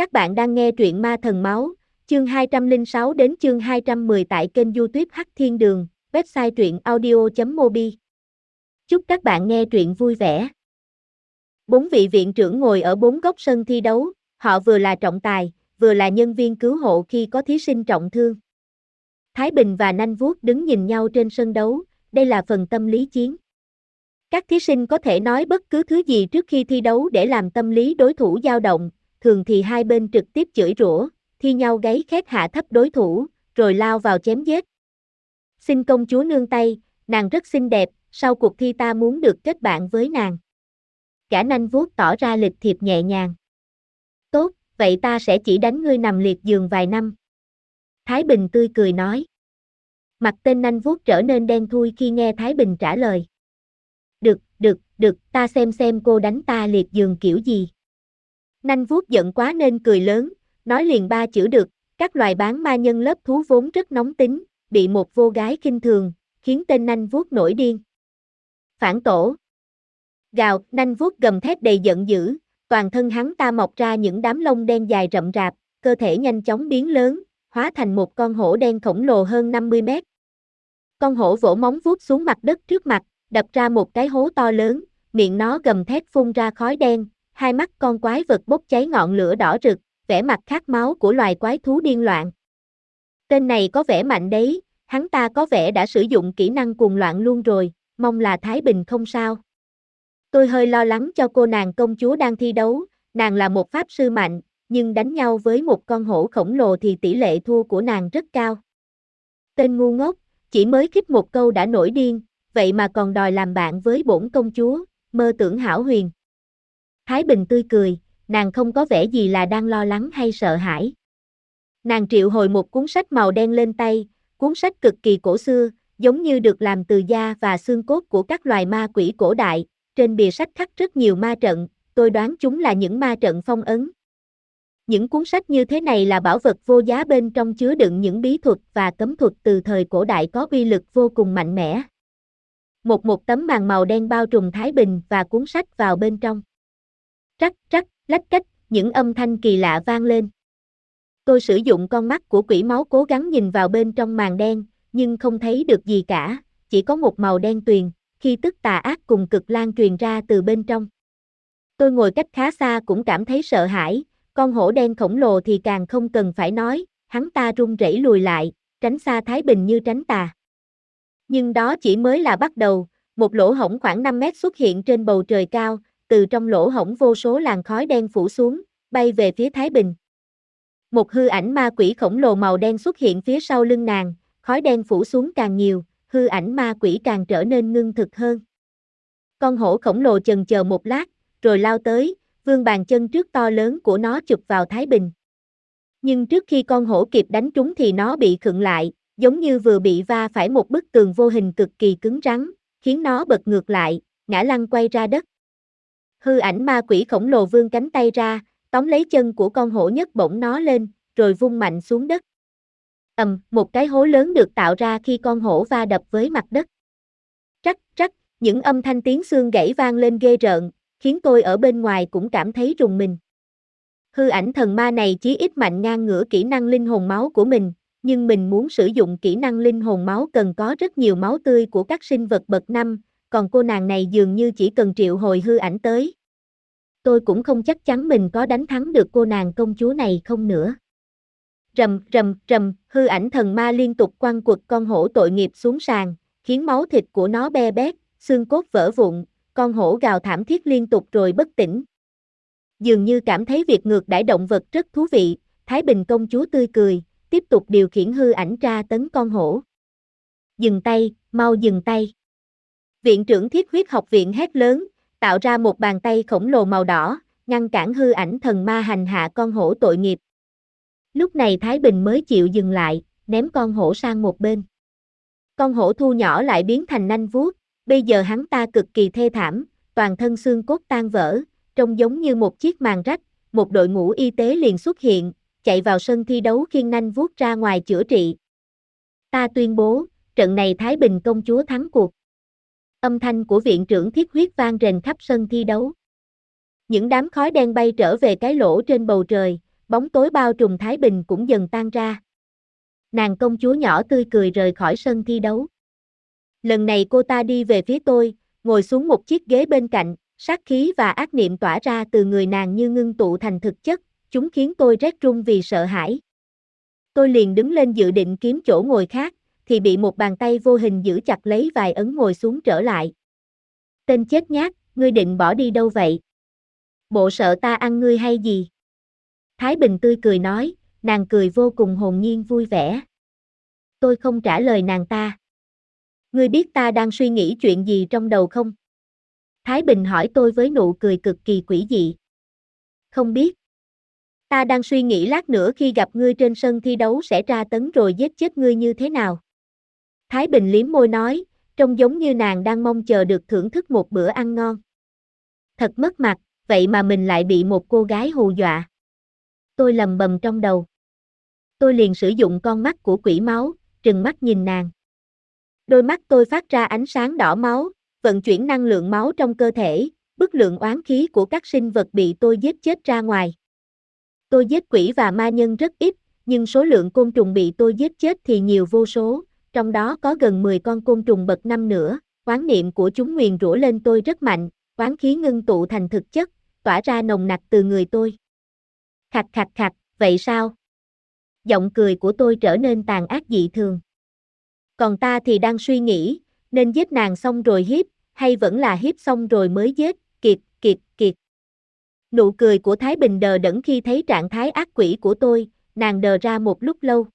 Các bạn đang nghe truyện Ma Thần Máu, chương 206 đến chương 210 tại kênh youtube Hắc Thiên Đường, website truyện audio.mobi. Chúc các bạn nghe truyện vui vẻ. Bốn vị viện trưởng ngồi ở bốn góc sân thi đấu, họ vừa là trọng tài, vừa là nhân viên cứu hộ khi có thí sinh trọng thương. Thái Bình và Nanh Vuốt đứng nhìn nhau trên sân đấu, đây là phần tâm lý chiến. Các thí sinh có thể nói bất cứ thứ gì trước khi thi đấu để làm tâm lý đối thủ dao động, thường thì hai bên trực tiếp chửi rủa, thi nhau gáy khét hạ thấp đối thủ, rồi lao vào chém giết. Xin công chúa nương tay, nàng rất xinh đẹp, sau cuộc thi ta muốn được kết bạn với nàng. Cả nanh vuốt tỏ ra lịch thiệp nhẹ nhàng. Tốt, vậy ta sẽ chỉ đánh ngươi nằm liệt giường vài năm. Thái Bình tươi cười nói. Mặt tên nanh vuốt trở nên đen thui khi nghe Thái Bình trả lời. Được, được, được, ta xem xem cô đánh ta liệt giường kiểu gì. Nanh vuốt giận quá nên cười lớn, nói liền ba chữ được, các loài bán ma nhân lớp thú vốn rất nóng tính, bị một vô gái kinh thường, khiến tên nanh vuốt nổi điên. Phản tổ. Gào, nanh vuốt gầm thét đầy giận dữ, toàn thân hắn ta mọc ra những đám lông đen dài rậm rạp, cơ thể nhanh chóng biến lớn, hóa thành một con hổ đen khổng lồ hơn 50 mét. Con hổ vỗ móng vuốt xuống mặt đất trước mặt, đập ra một cái hố to lớn, miệng nó gầm thét phun ra khói đen, hai mắt con quái vật bốc cháy ngọn lửa đỏ rực, vẻ mặt khát máu của loài quái thú điên loạn. Tên này có vẻ mạnh đấy, hắn ta có vẻ đã sử dụng kỹ năng cuồng loạn luôn rồi, mong là Thái Bình không sao. Tôi hơi lo lắng cho cô nàng công chúa đang thi đấu, nàng là một pháp sư mạnh, nhưng đánh nhau với một con hổ khổng lồ thì tỷ lệ thua của nàng rất cao. Tên ngu ngốc, chỉ mới khích một câu đã nổi điên, vậy mà còn đòi làm bạn với bổn công chúa, mơ tưởng hảo huyền. Thái Bình tươi cười, nàng không có vẻ gì là đang lo lắng hay sợ hãi. Nàng triệu hồi một cuốn sách màu đen lên tay, cuốn sách cực kỳ cổ xưa, giống như được làm từ da và xương cốt của các loài ma quỷ cổ đại, trên bìa sách khắc rất nhiều ma trận, tôi đoán chúng là những ma trận phong ấn. Những cuốn sách như thế này là bảo vật vô giá bên trong chứa đựng những bí thuật và cấm thuật từ thời cổ đại có uy lực vô cùng mạnh mẽ. Một một tấm màn màu đen bao trùm Thái Bình và cuốn sách vào bên trong rắc rắc lách cách, những âm thanh kỳ lạ vang lên. Tôi sử dụng con mắt của quỷ máu cố gắng nhìn vào bên trong màn đen, nhưng không thấy được gì cả, chỉ có một màu đen tuyền, khi tức tà ác cùng cực lan truyền ra từ bên trong. Tôi ngồi cách khá xa cũng cảm thấy sợ hãi, con hổ đen khổng lồ thì càng không cần phải nói, hắn ta run rẩy lùi lại, tránh xa Thái Bình như tránh tà. Nhưng đó chỉ mới là bắt đầu, một lỗ hổng khoảng 5 mét xuất hiện trên bầu trời cao, từ trong lỗ hổng vô số làn khói đen phủ xuống, bay về phía Thái Bình. Một hư ảnh ma quỷ khổng lồ màu đen xuất hiện phía sau lưng nàng, khói đen phủ xuống càng nhiều, hư ảnh ma quỷ càng trở nên ngưng thực hơn. Con hổ khổng lồ chần chờ một lát, rồi lao tới, vương bàn chân trước to lớn của nó chụp vào Thái Bình. Nhưng trước khi con hổ kịp đánh trúng thì nó bị khựng lại, giống như vừa bị va phải một bức tường vô hình cực kỳ cứng rắn, khiến nó bật ngược lại, ngã lăn quay ra đất. Hư ảnh ma quỷ khổng lồ vươn cánh tay ra, tóm lấy chân của con hổ nhất bổng nó lên, rồi vung mạnh xuống đất. ầm, một cái hố lớn được tạo ra khi con hổ va đập với mặt đất. Trắc, trắc, những âm thanh tiếng xương gãy vang lên ghê rợn, khiến tôi ở bên ngoài cũng cảm thấy rùng mình. Hư ảnh thần ma này chí ít mạnh ngang ngửa kỹ năng linh hồn máu của mình, nhưng mình muốn sử dụng kỹ năng linh hồn máu cần có rất nhiều máu tươi của các sinh vật bậc năm, còn cô nàng này dường như chỉ cần triệu hồi hư ảnh tới. Tôi cũng không chắc chắn mình có đánh thắng được cô nàng công chúa này không nữa. Rầm, rầm, rầm, hư ảnh thần ma liên tục quăng quật con hổ tội nghiệp xuống sàn, khiến máu thịt của nó be bét, xương cốt vỡ vụn, con hổ gào thảm thiết liên tục rồi bất tỉnh. Dường như cảm thấy việc ngược đãi động vật rất thú vị, Thái Bình công chúa tươi cười, tiếp tục điều khiển hư ảnh tra tấn con hổ. Dừng tay, mau dừng tay. Viện trưởng thiết huyết học viện hét lớn, tạo ra một bàn tay khổng lồ màu đỏ, ngăn cản hư ảnh thần ma hành hạ con hổ tội nghiệp. Lúc này Thái Bình mới chịu dừng lại, ném con hổ sang một bên. Con hổ thu nhỏ lại biến thành nanh vuốt, bây giờ hắn ta cực kỳ thê thảm, toàn thân xương cốt tan vỡ, trông giống như một chiếc màn rách, một đội ngũ y tế liền xuất hiện, chạy vào sân thi đấu khiêng nanh vuốt ra ngoài chữa trị. Ta tuyên bố, trận này Thái Bình công chúa thắng cuộc. Âm thanh của viện trưởng thiết huyết vang rền khắp sân thi đấu. Những đám khói đen bay trở về cái lỗ trên bầu trời, bóng tối bao trùm Thái Bình cũng dần tan ra. Nàng công chúa nhỏ tươi cười rời khỏi sân thi đấu. Lần này cô ta đi về phía tôi, ngồi xuống một chiếc ghế bên cạnh, sát khí và ác niệm tỏa ra từ người nàng như ngưng tụ thành thực chất, chúng khiến tôi rét run vì sợ hãi. Tôi liền đứng lên dự định kiếm chỗ ngồi khác, thì bị một bàn tay vô hình giữ chặt lấy vài ấn ngồi xuống trở lại. Tên chết nhát, ngươi định bỏ đi đâu vậy? Bộ sợ ta ăn ngươi hay gì? Thái Bình tươi cười nói, nàng cười vô cùng hồn nhiên vui vẻ. Tôi không trả lời nàng ta. Ngươi biết ta đang suy nghĩ chuyện gì trong đầu không? Thái Bình hỏi tôi với nụ cười cực kỳ quỷ dị. Không biết. Ta đang suy nghĩ lát nữa khi gặp ngươi trên sân thi đấu sẽ tra tấn rồi giết chết ngươi như thế nào. Thái Bình liếm môi nói, trông giống như nàng đang mong chờ được thưởng thức một bữa ăn ngon. Thật mất mặt, vậy mà mình lại bị một cô gái hù dọa. Tôi lầm bầm trong đầu. Tôi liền sử dụng con mắt của quỷ máu, trừng mắt nhìn nàng. Đôi mắt tôi phát ra ánh sáng đỏ máu, vận chuyển năng lượng máu trong cơ thể, bức lượng oán khí của các sinh vật bị tôi giết chết ra ngoài. Tôi giết quỷ và ma nhân rất ít, nhưng số lượng côn trùng bị tôi giết chết thì nhiều vô số, trong đó có gần 10 con côn trùng bậc năm nữa, oán niệm của chúng nguyền rủa lên tôi rất mạnh, oán khí ngưng tụ thành thực chất, tỏa ra nồng nặc từ người tôi. Khặt khặt khặt, vậy sao? Giọng cười của tôi trở nên tàn ác dị thường. Còn ta thì đang suy nghĩ, nên giết nàng xong rồi hiếp, hay vẫn là hiếp xong rồi mới giết, kiệt, kiệt, kiệt. Nụ cười của Thái Bình đờ đẫn khi thấy trạng thái ác quỷ của tôi, nàng đờ ra một lúc lâu.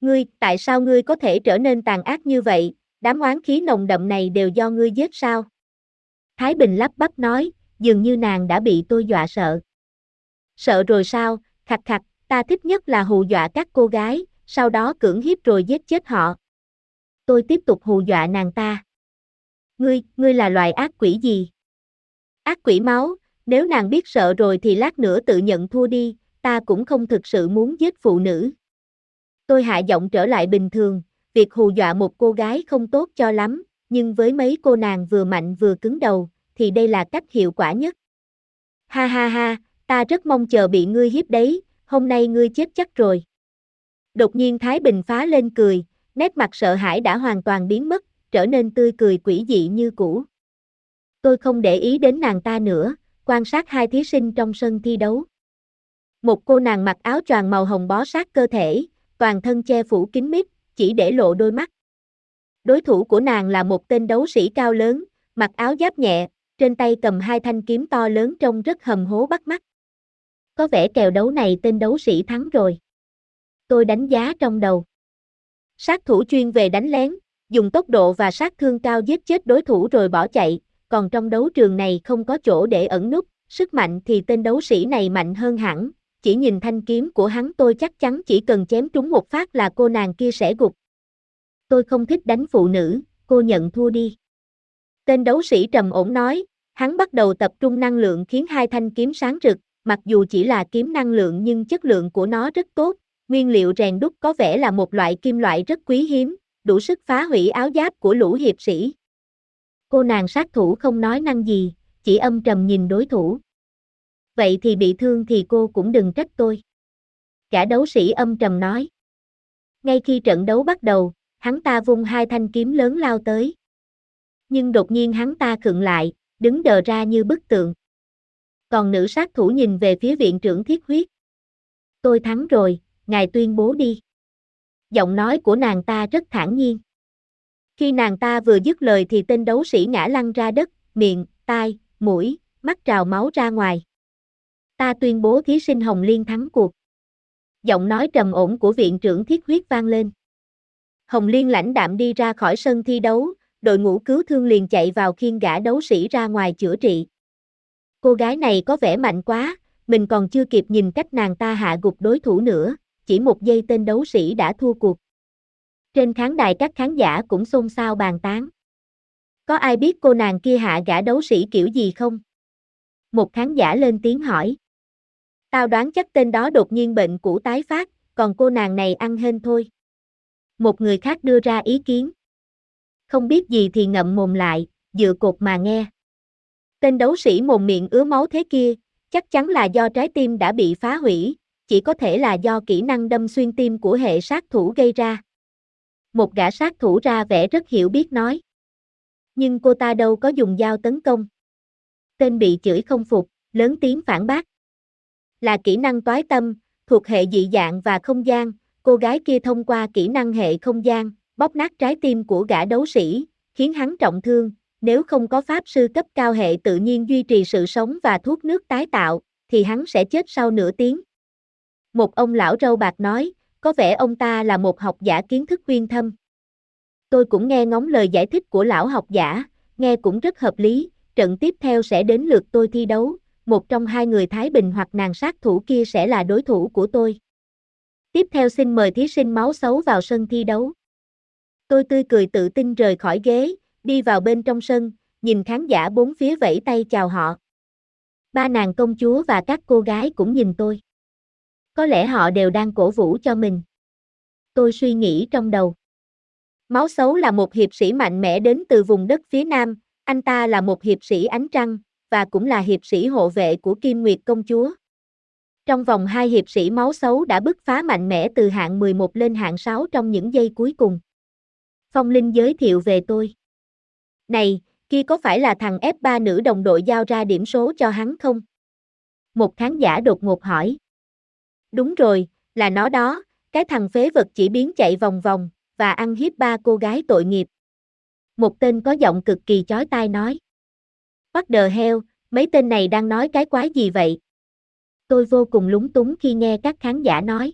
Ngươi, tại sao ngươi có thể trở nên tàn ác như vậy, đám oán khí nồng đậm này đều do ngươi giết sao? Thái Bình lắp bắp nói, dường như nàng đã bị tôi dọa sợ. Sợ rồi sao, Khạch Khạch, ta thích nhất là hù dọa các cô gái, sau đó cưỡng hiếp rồi giết chết họ. Tôi tiếp tục hù dọa nàng ta. Ngươi, ngươi là loài ác quỷ gì? Ác quỷ máu, nếu nàng biết sợ rồi thì lát nữa tự nhận thua đi, ta cũng không thực sự muốn giết phụ nữ. Tôi hạ giọng trở lại bình thường, việc hù dọa một cô gái không tốt cho lắm, nhưng với mấy cô nàng vừa mạnh vừa cứng đầu, thì đây là cách hiệu quả nhất. Ha ha ha, ta rất mong chờ bị ngươi hiếp đấy, hôm nay ngươi chết chắc rồi. Đột nhiên Thái Bình phá lên cười, nét mặt sợ hãi đã hoàn toàn biến mất, trở nên tươi cười quỷ dị như cũ. Tôi không để ý đến nàng ta nữa, quan sát hai thí sinh trong sân thi đấu. Một cô nàng mặc áo choàng màu hồng bó sát cơ thể, toàn thân che phủ kín mít, chỉ để lộ đôi mắt. Đối thủ của nàng là một tên đấu sĩ cao lớn, mặc áo giáp nhẹ, trên tay cầm hai thanh kiếm to lớn trông rất hầm hố bắt mắt. Có vẻ kèo đấu này tên đấu sĩ thắng rồi. Tôi đánh giá trong đầu. Sát thủ chuyên về đánh lén, dùng tốc độ và sát thương cao giết chết đối thủ rồi bỏ chạy, còn trong đấu trường này không có chỗ để ẩn núp, sức mạnh thì tên đấu sĩ này mạnh hơn hẳn, chỉ nhìn thanh kiếm của hắn tôi chắc chắn chỉ cần chém trúng một phát là cô nàng kia sẽ gục. Tôi không thích đánh phụ nữ, cô nhận thua đi. Tên đấu sĩ trầm ổn nói, hắn bắt đầu tập trung năng lượng khiến hai thanh kiếm sáng rực, mặc dù chỉ là kiếm năng lượng nhưng chất lượng của nó rất tốt, nguyên liệu rèn đúc có vẻ là một loại kim loại rất quý hiếm, đủ sức phá hủy áo giáp của lũ hiệp sĩ. Cô nàng sát thủ không nói năng gì, chỉ âm trầm nhìn đối thủ. Vậy thì bị thương thì cô cũng đừng trách tôi. Cả đấu sĩ âm trầm nói. Ngay khi trận đấu bắt đầu, hắn ta vung hai thanh kiếm lớn lao tới. Nhưng đột nhiên hắn ta khựng lại, đứng đờ ra như bức tượng. Còn nữ sát thủ nhìn về phía viện trưởng thiết huyết. Tôi thắng rồi, ngài tuyên bố đi. Giọng nói của nàng ta rất thản nhiên. Khi nàng ta vừa dứt lời thì tên đấu sĩ ngã lăn ra đất, miệng, tai, mũi, mắt trào máu ra ngoài. Ta tuyên bố thí sinh Hồng Liên thắng cuộc. Giọng nói trầm ổn của viện trưởng thiết huyết vang lên. Hồng Liên lãnh đạm đi ra khỏi sân thi đấu, đội ngũ cứu thương liền chạy vào khiên gã đấu sĩ ra ngoài chữa trị. Cô gái này có vẻ mạnh quá, mình còn chưa kịp nhìn cách nàng ta hạ gục đối thủ nữa, chỉ một giây tên đấu sĩ đã thua cuộc. Trên khán đài các khán giả cũng xôn xao bàn tán. Có ai biết cô nàng kia hạ gã đấu sĩ kiểu gì không? Một khán giả lên tiếng hỏi. Tao đoán chắc tên đó đột nhiên bệnh cũ tái phát, còn cô nàng này ăn hên thôi. Một người khác đưa ra ý kiến. Không biết gì thì ngậm mồm lại, dựa cột mà nghe. Tên đấu sĩ mồm miệng ứa máu thế kia, chắc chắn là do trái tim đã bị phá hủy, chỉ có thể là do kỹ năng đâm xuyên tim của hệ sát thủ gây ra. Một gã sát thủ ra vẻ rất hiểu biết nói. Nhưng cô ta đâu có dùng dao tấn công. Tên bị chửi không phục, lớn tiếng phản bác. Là kỹ năng toái tâm, thuộc hệ dị dạng và không gian, cô gái kia thông qua kỹ năng hệ không gian, bóp nát trái tim của gã đấu sĩ, khiến hắn trọng thương, nếu không có pháp sư cấp cao hệ tự nhiên duy trì sự sống và thuốc nước tái tạo, thì hắn sẽ chết sau nửa tiếng. Một ông lão râu bạc nói, có vẻ ông ta là một học giả kiến thức uyên thâm. Tôi cũng nghe ngóng lời giải thích của lão học giả, nghe cũng rất hợp lý, trận tiếp theo sẽ đến lượt tôi thi đấu, một trong hai người Thái Bình hoặc nàng sát thủ kia sẽ là đối thủ của tôi. Tiếp theo xin mời thí sinh máu xấu vào sân thi đấu. Tôi tươi cười tự tin rời khỏi ghế, đi vào bên trong sân, nhìn khán giả bốn phía vẫy tay chào họ. Ba nàng công chúa và các cô gái cũng nhìn tôi. Có lẽ họ đều đang cổ vũ cho mình. Tôi suy nghĩ trong đầu. Máu xấu là một hiệp sĩ mạnh mẽ đến từ vùng đất phía Nam, anh ta là một hiệp sĩ ánh trăng, và cũng là hiệp sĩ hộ vệ của Kim Nguyệt công chúa. Trong vòng hai hiệp sĩ máu xấu đã bứt phá mạnh mẽ từ hạng 11 lên hạng 6 trong những giây cuối cùng. Phong Linh giới thiệu về tôi. Này, kia có phải là thằng F3 nữ đồng đội giao ra điểm số cho hắn không? Một khán giả đột ngột hỏi. Đúng rồi, là nó đó, cái thằng phế vật chỉ biến chạy vòng vòng, và ăn hiếp ba cô gái tội nghiệp. Một tên có giọng cực kỳ chói tai nói. What the hell, mấy tên này đang nói cái quái gì vậy? Tôi vô cùng lúng túng khi nghe các khán giả nói.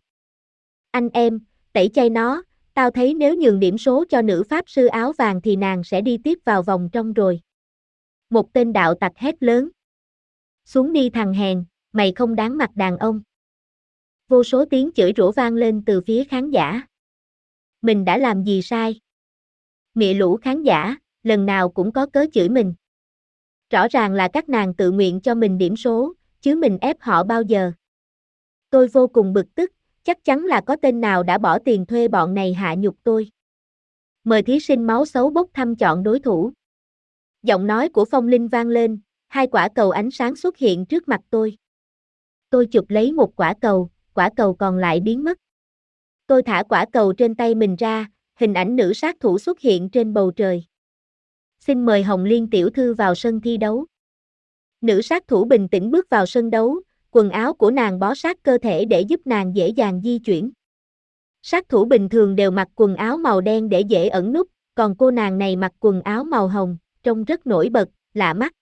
Anh em, tẩy chay nó, tao thấy nếu nhường điểm số cho nữ pháp sư áo vàng thì nàng sẽ đi tiếp vào vòng trong rồi. Một tên đạo tặc hét lớn. Xuống đi thằng hèn, mày không đáng mặt đàn ông. Vô số tiếng chửi rủa vang lên từ phía khán giả. Mình đã làm gì sai? Mịa lũ khán giả, lần nào cũng có cớ chửi mình. Rõ ràng là các nàng tự nguyện cho mình điểm số, chứ mình ép họ bao giờ. Tôi vô cùng bực tức, chắc chắn là có tên nào đã bỏ tiền thuê bọn này hạ nhục tôi. Mời thí sinh máu xấu bốc thăm chọn đối thủ. Giọng nói của Phong Linh vang lên, hai quả cầu ánh sáng xuất hiện trước mặt tôi. Tôi chụp lấy một quả cầu, quả cầu còn lại biến mất. Tôi thả quả cầu trên tay mình ra, hình ảnh nữ sát thủ xuất hiện trên bầu trời. Xin mời Hồng Liên tiểu thư vào sân thi đấu. Nữ sát thủ bình tĩnh bước vào sân đấu, quần áo của nàng bó sát cơ thể để giúp nàng dễ dàng di chuyển. Sát thủ bình thường đều mặc quần áo màu đen để dễ ẩn núp, còn cô nàng này mặc quần áo màu hồng, trông rất nổi bật, lạ mắt.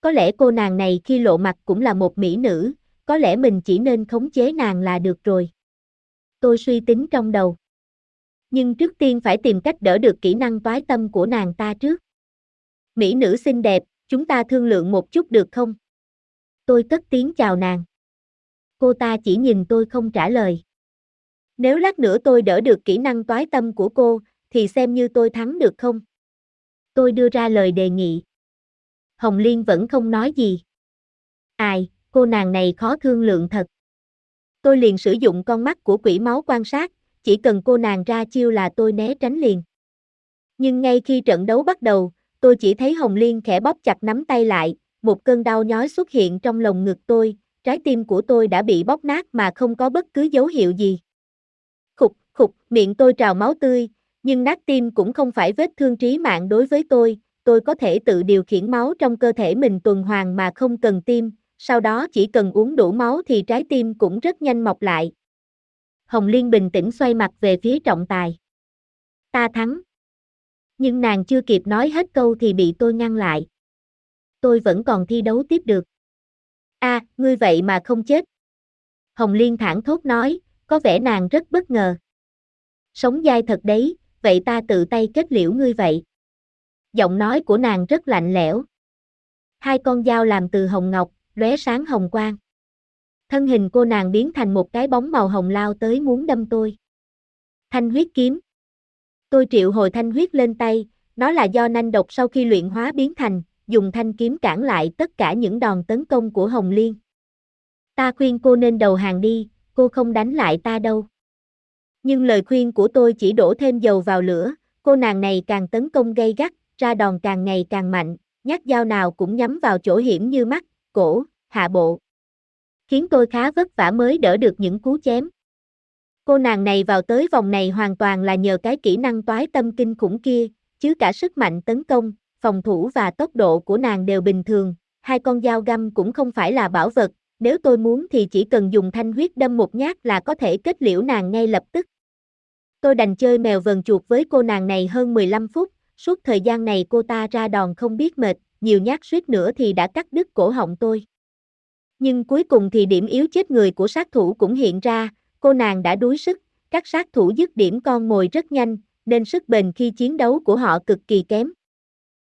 Có lẽ cô nàng này khi lộ mặt cũng là một mỹ nữ, có lẽ mình chỉ nên khống chế nàng là được rồi. Tôi suy tính trong đầu. Nhưng trước tiên phải tìm cách đỡ được kỹ năng toái tâm của nàng ta trước. Mỹ nữ xinh đẹp, chúng ta thương lượng một chút được không? Tôi cất tiếng chào nàng. Cô ta chỉ nhìn tôi không trả lời. Nếu lát nữa tôi đỡ được kỹ năng toái tâm của cô, thì xem như tôi thắng được không? Tôi đưa ra lời đề nghị. Hồng Liên vẫn không nói gì. Ai, cô nàng này khó thương lượng thật. Tôi liền sử dụng con mắt của quỷ máu quan sát, chỉ cần cô nàng ra chiêu là tôi né tránh liền. Nhưng ngay khi trận đấu bắt đầu, tôi chỉ thấy Hồng Liên khẽ bóp chặt nắm tay lại, một cơn đau nhói xuất hiện trong lồng ngực tôi, trái tim của tôi đã bị bóp nát mà không có bất cứ dấu hiệu gì. Khục, khục, miệng tôi trào máu tươi, nhưng nát tim cũng không phải vết thương trí mạng đối với tôi, tôi có thể tự điều khiển máu trong cơ thể mình tuần hoàn mà không cần tim, sau đó chỉ cần uống đủ máu thì trái tim cũng rất nhanh mọc lại. Hồng Liên bình tĩnh xoay mặt về phía trọng tài. Ta thắng. Nhưng nàng chưa kịp nói hết câu thì bị tôi ngăn lại. Tôi vẫn còn thi đấu tiếp được. a ngươi vậy mà không chết. Hồng Liên thẳng thốt nói, có vẻ nàng rất bất ngờ. Sống dai thật đấy, vậy ta tự tay kết liễu ngươi vậy. Giọng nói của nàng rất lạnh lẽo. Hai con dao làm từ hồng ngọc, lóe sáng hồng quang. Thân hình cô nàng biến thành một cái bóng màu hồng lao tới muốn đâm tôi. Thanh huyết kiếm. Tôi triệu hồi thanh huyết lên tay, nó là do nanh độc sau khi luyện hóa biến thành, dùng thanh kiếm cản lại tất cả những đòn tấn công của Hồng Liên. Ta khuyên cô nên đầu hàng đi, cô không đánh lại ta đâu. Nhưng lời khuyên của tôi chỉ đổ thêm dầu vào lửa, cô nàng này càng tấn công gay gắt, ra đòn càng ngày càng mạnh, nhát dao nào cũng nhắm vào chỗ hiểm như mắt, cổ, hạ bộ. Khiến tôi khá vất vả mới đỡ được những cú chém. Cô nàng này vào tới vòng này hoàn toàn là nhờ cái kỹ năng toái tâm kinh khủng kia, chứ cả sức mạnh tấn công, phòng thủ và tốc độ của nàng đều bình thường, hai con dao găm cũng không phải là bảo vật, nếu tôi muốn thì chỉ cần dùng thanh huyết đâm một nhát là có thể kết liễu nàng ngay lập tức. Tôi đành chơi mèo vần chuột với cô nàng này hơn 15 phút, suốt thời gian này cô ta ra đòn không biết mệt, nhiều nhát suýt nữa thì đã cắt đứt cổ họng tôi. Nhưng cuối cùng thì điểm yếu chết người của sát thủ cũng hiện ra, cô nàng đã đuối sức, các sát thủ dứt điểm con mồi rất nhanh, nên sức bền khi chiến đấu của họ cực kỳ kém.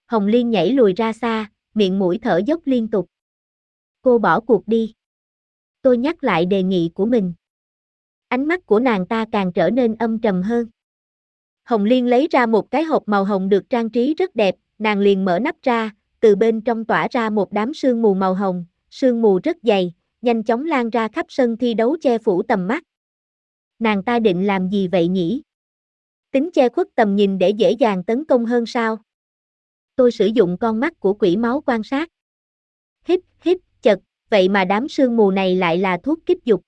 Hồng Liên nhảy lùi ra xa, miệng mũi thở dốc liên tục. Cô bỏ cuộc đi. Tôi nhắc lại đề nghị của mình. Ánh mắt của nàng ta càng trở nên âm trầm hơn. Hồng Liên lấy ra một cái hộp màu hồng được trang trí rất đẹp, nàng liền mở nắp ra, từ bên trong tỏa ra một đám sương mù màu hồng, sương mù rất dày, nhanh chóng lan ra khắp sân thi đấu che phủ tầm mắt. Nàng ta định làm gì vậy nhỉ? Tính che khuất tầm nhìn để dễ dàng tấn công hơn sao? Tôi sử dụng con mắt của quỷ máu quan sát. Hít, hít, chật, vậy mà đám sương mù này lại là thuốc kích dục.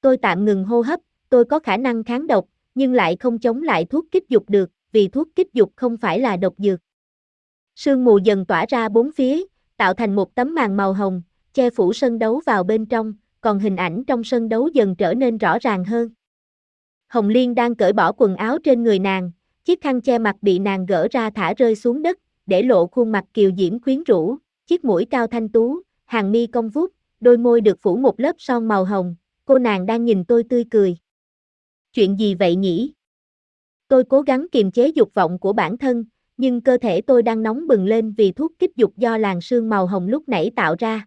Tôi tạm ngừng hô hấp, tôi có khả năng kháng độc, nhưng lại không chống lại thuốc kích dục được, vì thuốc kích dục không phải là độc dược. Sương mù dần tỏa ra bốn phía, tạo thành một tấm màn màu hồng, che phủ sân đấu vào bên trong, còn hình ảnh trong sân đấu dần trở nên rõ ràng hơn. Hồng Liên đang cởi bỏ quần áo trên người nàng, chiếc khăn che mặt bị nàng gỡ ra thả rơi xuống đất, để lộ khuôn mặt kiều diễm quyến rũ, chiếc mũi cao thanh tú, hàng mi cong vút, đôi môi được phủ một lớp son màu hồng, cô nàng đang nhìn tôi tươi cười. Chuyện gì vậy nhỉ? Tôi cố gắng kiềm chế dục vọng của bản thân, nhưng cơ thể tôi đang nóng bừng lên vì thuốc kích dục do làn sương màu hồng lúc nãy tạo ra.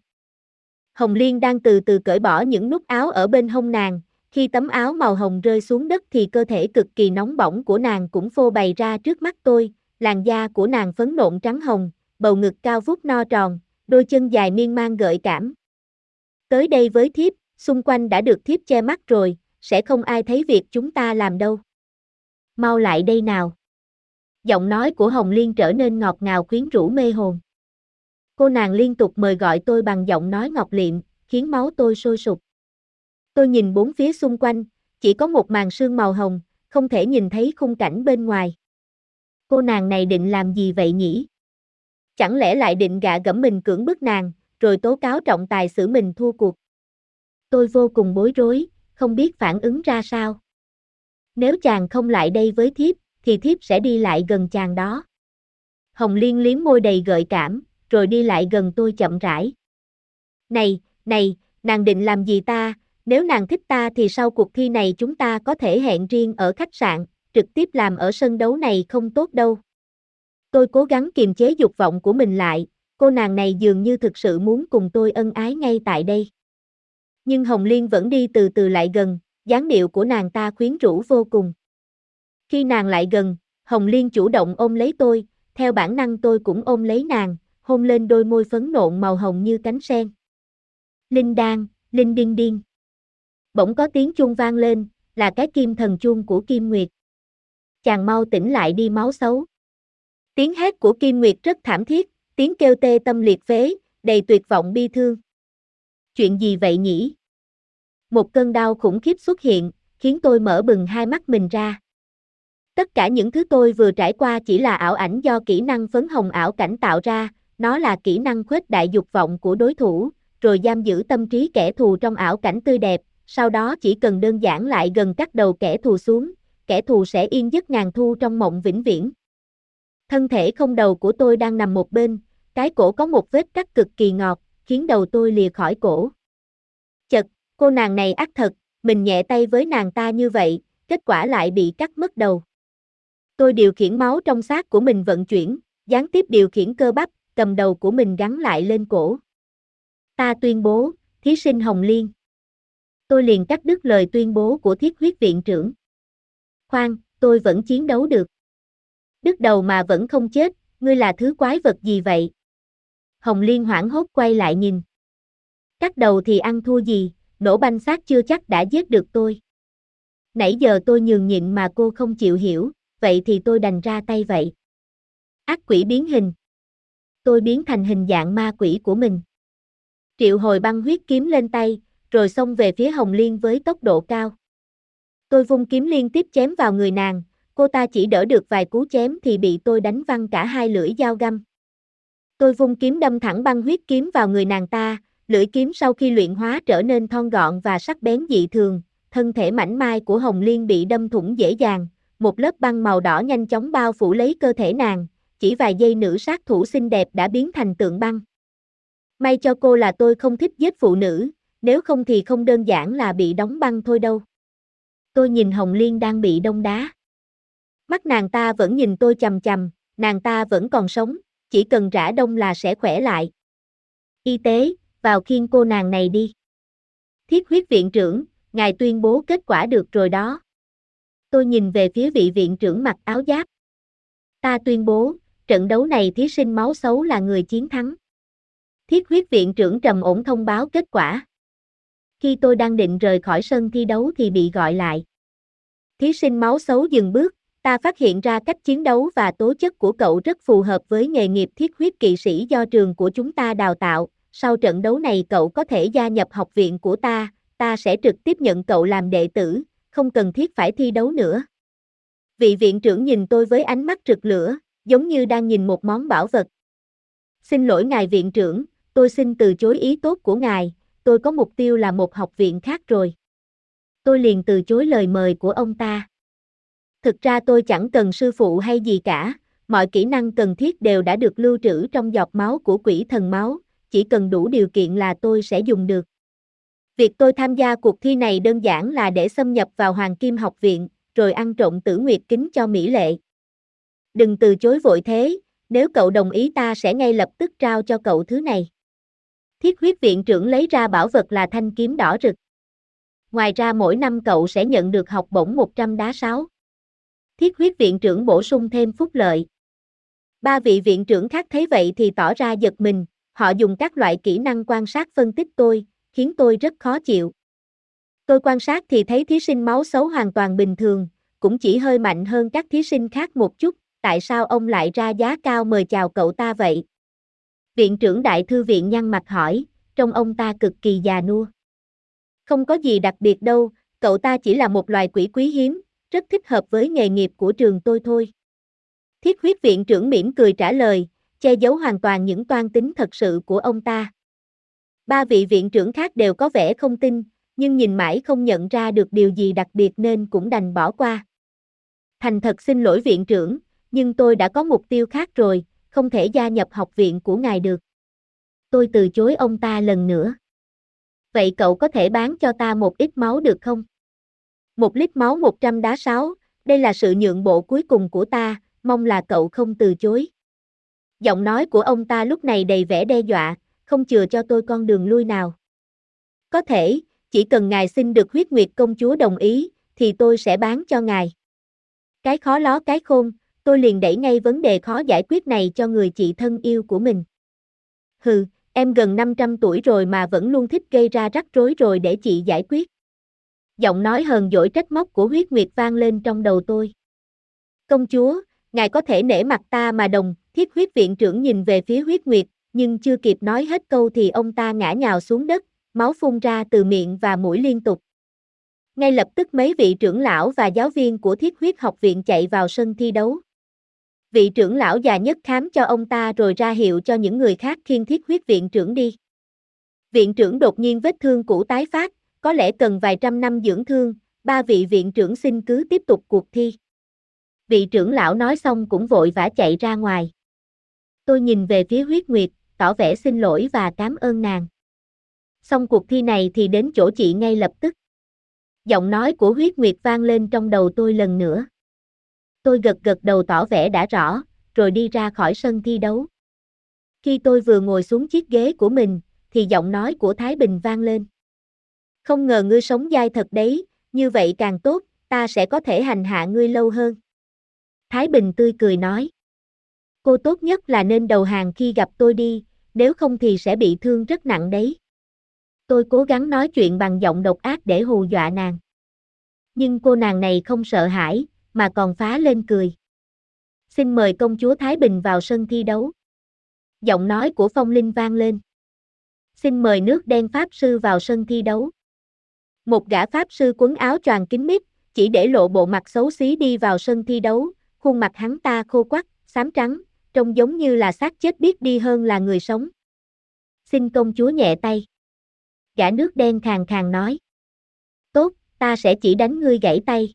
Hồng Liên đang từ từ cởi bỏ những nút áo ở bên hông nàng, khi tấm áo màu hồng rơi xuống đất thì cơ thể cực kỳ nóng bỏng của nàng cũng phô bày ra trước mắt tôi, làn da của nàng phấn nộn trắng hồng, bầu ngực cao vút no tròn, đôi chân dài miên man gợi cảm. Tới đây với thiếp, xung quanh đã được thiếp che mắt rồi, sẽ không ai thấy việc chúng ta làm đâu. Mau lại đây nào. Giọng nói của Hồng Liên trở nên ngọt ngào quyến rũ mê hồn. Cô nàng liên tục mời gọi tôi bằng giọng nói ngọc liệm, khiến máu tôi sôi sục. Tôi nhìn bốn phía xung quanh, chỉ có một màn sương màu hồng, không thể nhìn thấy khung cảnh bên ngoài. Cô nàng này định làm gì vậy nhỉ? Chẳng lẽ lại định gạ gẫm mình cưỡng bức nàng, rồi tố cáo trọng tài xử mình thua cuộc? Tôi vô cùng bối rối, không biết phản ứng ra sao. Nếu chàng không lại đây với thiếp, thì thiếp sẽ đi lại gần chàng đó. Hồng Liên liếm môi đầy gợi cảm, rồi đi lại gần tôi chậm rãi. Này, này, nàng định làm gì ta, nếu nàng thích ta thì sau cuộc thi này chúng ta có thể hẹn riêng ở khách sạn, trực tiếp làm ở sân đấu này không tốt đâu. Tôi cố gắng kiềm chế dục vọng của mình lại, cô nàng này dường như thực sự muốn cùng tôi ân ái ngay tại đây. Nhưng Hồng Liên vẫn đi từ từ lại gần, dáng điệu của nàng ta khuyến rũ vô cùng. Khi nàng lại gần, Hồng Liên chủ động ôm lấy tôi, theo bản năng tôi cũng ôm lấy nàng, hôn lên đôi môi phấn nộn màu hồng như cánh sen. Linh đan, linh điên điên. Bỗng có tiếng chuông vang lên, là cái kim thần chuông của Kim Nguyệt. Chàng mau tỉnh lại đi máu xấu. Tiếng hét của Kim Nguyệt rất thảm thiết, tiếng kêu tê tâm liệt phế, đầy tuyệt vọng bi thương. Chuyện gì vậy nhỉ? Một cơn đau khủng khiếp xuất hiện, khiến tôi mở bừng hai mắt mình ra. Tất cả những thứ tôi vừa trải qua chỉ là ảo ảnh do kỹ năng phấn hồng ảo cảnh tạo ra, nó là kỹ năng khuếch đại dục vọng của đối thủ, rồi giam giữ tâm trí kẻ thù trong ảo cảnh tươi đẹp, sau đó chỉ cần đơn giản lại gần cắt đầu kẻ thù xuống, kẻ thù sẽ yên giấc ngàn thu trong mộng vĩnh viễn. Thân thể không đầu của tôi đang nằm một bên, cái cổ có một vết cắt cực kỳ ngọt, khiến đầu tôi lìa khỏi cổ. Chật, cô nàng này ác thật, mình nhẹ tay với nàng ta như vậy, kết quả lại bị cắt mất đầu. Tôi điều khiển máu trong xác của mình vận chuyển, gián tiếp điều khiển cơ bắp, cầm đầu của mình gắn lại lên cổ. Ta tuyên bố, thí sinh Hồng Liên. Tôi liền cắt đứt lời tuyên bố của thiết huyết viện trưởng. Khoan, tôi vẫn chiến đấu được. Đứt đầu mà vẫn không chết, ngươi là thứ quái vật gì vậy? Hồng Liên hoảng hốt quay lại nhìn. Cắt đầu thì ăn thua gì, nổ banh xác chưa chắc đã giết được tôi. Nãy giờ tôi nhường nhịn mà cô không chịu hiểu, vậy thì tôi đành ra tay vậy. Ác quỷ biến hình. Tôi biến thành hình dạng ma quỷ của mình. Triệu hồi băng huyết kiếm lên tay, rồi xông về phía Hồng Liên với tốc độ cao. Tôi vung kiếm liên tiếp chém vào người nàng, cô ta chỉ đỡ được vài cú chém thì bị tôi đánh văng cả hai lưỡi dao găm. Tôi vung kiếm đâm thẳng băng huyết kiếm vào người nàng ta, lưỡi kiếm sau khi luyện hóa trở nên thon gọn và sắc bén dị thường, thân thể mảnh mai của Hồng Liên bị đâm thủng dễ dàng, một lớp băng màu đỏ nhanh chóng bao phủ lấy cơ thể nàng, chỉ vài giây nữ sát thủ xinh đẹp đã biến thành tượng băng. May cho cô là tôi không thích giết phụ nữ, nếu không thì không đơn giản là bị đóng băng thôi đâu. Tôi nhìn Hồng Liên đang bị đông đá. Mắt nàng ta vẫn nhìn tôi chầm chầm, nàng ta vẫn còn sống, chỉ cần rã đông là sẽ khỏe lại. Y tế, vào khiên cô nàng này đi. Thiết huyết viện trưởng, ngài tuyên bố kết quả được rồi đó. Tôi nhìn về phía vị viện trưởng mặc áo giáp. Ta tuyên bố, trận đấu này thí sinh máu xấu là người chiến thắng. Thiết huyết viện trưởng trầm ổn thông báo kết quả. Khi tôi đang định rời khỏi sân thi đấu thì bị gọi lại. Thí sinh máu xấu dừng bước, ta phát hiện ra cách chiến đấu và tố chất của cậu rất phù hợp với nghề nghiệp thiết huyết kỵ sĩ do trường của chúng ta đào tạo. Sau trận đấu này cậu có thể gia nhập học viện của ta, ta sẽ trực tiếp nhận cậu làm đệ tử, không cần thiết phải thi đấu nữa. Vị viện trưởng nhìn tôi với ánh mắt rực lửa, giống như đang nhìn một món bảo vật. Xin lỗi ngài viện trưởng, tôi xin từ chối ý tốt của ngài, tôi có mục tiêu là một học viện khác rồi. Tôi liền từ chối lời mời của ông ta. Thực ra tôi chẳng cần sư phụ hay gì cả, mọi kỹ năng cần thiết đều đã được lưu trữ trong giọt máu của quỷ thần máu, chỉ cần đủ điều kiện là tôi sẽ dùng được. Việc tôi tham gia cuộc thi này đơn giản là để xâm nhập vào Hoàng Kim học viện, rồi ăn trộm tử nguyệt kính cho Mỹ Lệ. Đừng từ chối vội thế, nếu cậu đồng ý ta sẽ ngay lập tức trao cho cậu thứ này. Thiết huyết viện trưởng lấy ra bảo vật là thanh kiếm đỏ rực. Ngoài ra mỗi năm cậu sẽ nhận được học bổng 100 đá sáu. Thiết huyết viện trưởng bổ sung thêm phúc lợi. Ba vị viện trưởng khác thấy vậy thì tỏ ra giật mình, họ dùng các loại kỹ năng quan sát phân tích tôi, khiến tôi rất khó chịu. Tôi quan sát thì thấy thí sinh máu xấu hoàn toàn bình thường, cũng chỉ hơi mạnh hơn các thí sinh khác một chút, tại sao ông lại ra giá cao mời chào cậu ta vậy? Viện trưởng đại thư viện nhăn mặt hỏi, trong ông ta cực kỳ già nua. Không có gì đặc biệt đâu, cậu ta chỉ là một loài quỷ quý hiếm, rất thích hợp với nghề nghiệp của trường tôi thôi. Thiết huyết viện trưởng mỉm cười trả lời, che giấu hoàn toàn những toan tính thật sự của ông ta. Ba vị viện trưởng khác đều có vẻ không tin, nhưng nhìn mãi không nhận ra được điều gì đặc biệt nên cũng đành bỏ qua. Thành thật xin lỗi viện trưởng, nhưng tôi đã có mục tiêu khác rồi, không thể gia nhập học viện của ngài được. Tôi từ chối ông ta lần nữa. Vậy cậu có thể bán cho ta một ít máu được không? Một lít máu 100 đá 6, đây là sự nhượng bộ cuối cùng của ta, mong là cậu không từ chối. Giọng nói của ông ta lúc này đầy vẻ đe dọa, không chừa cho tôi con đường lui nào. Có thể, chỉ cần ngài xin được huyết nguyệt công chúa đồng ý, thì tôi sẽ bán cho ngài. Cái khó ló cái khôn, tôi liền đẩy ngay vấn đề khó giải quyết này cho người chị thân yêu của mình. Hừ, em gần 500 tuổi rồi mà vẫn luôn thích gây ra rắc rối rồi để chị giải quyết. Giọng nói hờn dỗi trách móc của huyết nguyệt vang lên trong đầu tôi. Công chúa, ngài có thể nể mặt ta mà đồng, thiết huyết viện trưởng nhìn về phía huyết nguyệt, nhưng chưa kịp nói hết câu thì ông ta ngã nhào xuống đất, máu phun ra từ miệng và mũi liên tục. Ngay lập tức mấy vị trưởng lão và giáo viên của thiết huyết học viện chạy vào sân thi đấu. Vị trưởng lão già nhất khám cho ông ta rồi ra hiệu cho những người khác khiên thiết huyết viện trưởng đi. Viện trưởng đột nhiên vết thương cũ tái phát, có lẽ cần vài trăm năm dưỡng thương, ba vị viện trưởng xin cứ tiếp tục cuộc thi. Vị trưởng lão nói xong cũng vội vã chạy ra ngoài. Tôi nhìn về phía huyết nguyệt, tỏ vẻ xin lỗi và cảm ơn nàng. Xong cuộc thi này thì đến chỗ chị ngay lập tức. Giọng nói của huyết nguyệt vang lên trong đầu tôi lần nữa. Tôi gật gật đầu tỏ vẻ đã rõ, rồi đi ra khỏi sân thi đấu. Khi tôi vừa ngồi xuống chiếc ghế của mình, thì giọng nói của Thái Bình vang lên. Không ngờ ngươi sống dai thật đấy, như vậy càng tốt, ta sẽ có thể hành hạ ngươi lâu hơn. Thái Bình tươi cười nói. Cô tốt nhất là nên đầu hàng khi gặp tôi đi, nếu không thì sẽ bị thương rất nặng đấy. Tôi cố gắng nói chuyện bằng giọng độc ác để hù dọa nàng. Nhưng cô nàng này không sợ hãi, mà còn phá lên cười. Xin mời công chúa Thái Bình vào sân thi đấu. Giọng nói của Phong Linh vang lên. xin mời nước đen Pháp Sư vào sân thi đấu. Một gã Pháp Sư quấn áo choàng kín mít, chỉ để lộ bộ mặt xấu xí đi vào sân thi đấu, khuôn mặt hắn ta khô quắc, xám trắng, trông giống như là xác chết biết đi hơn là người sống. Xin công chúa nhẹ tay. Gã nước đen khàn khàn nói. Tốt, ta sẽ chỉ đánh ngươi gãy tay.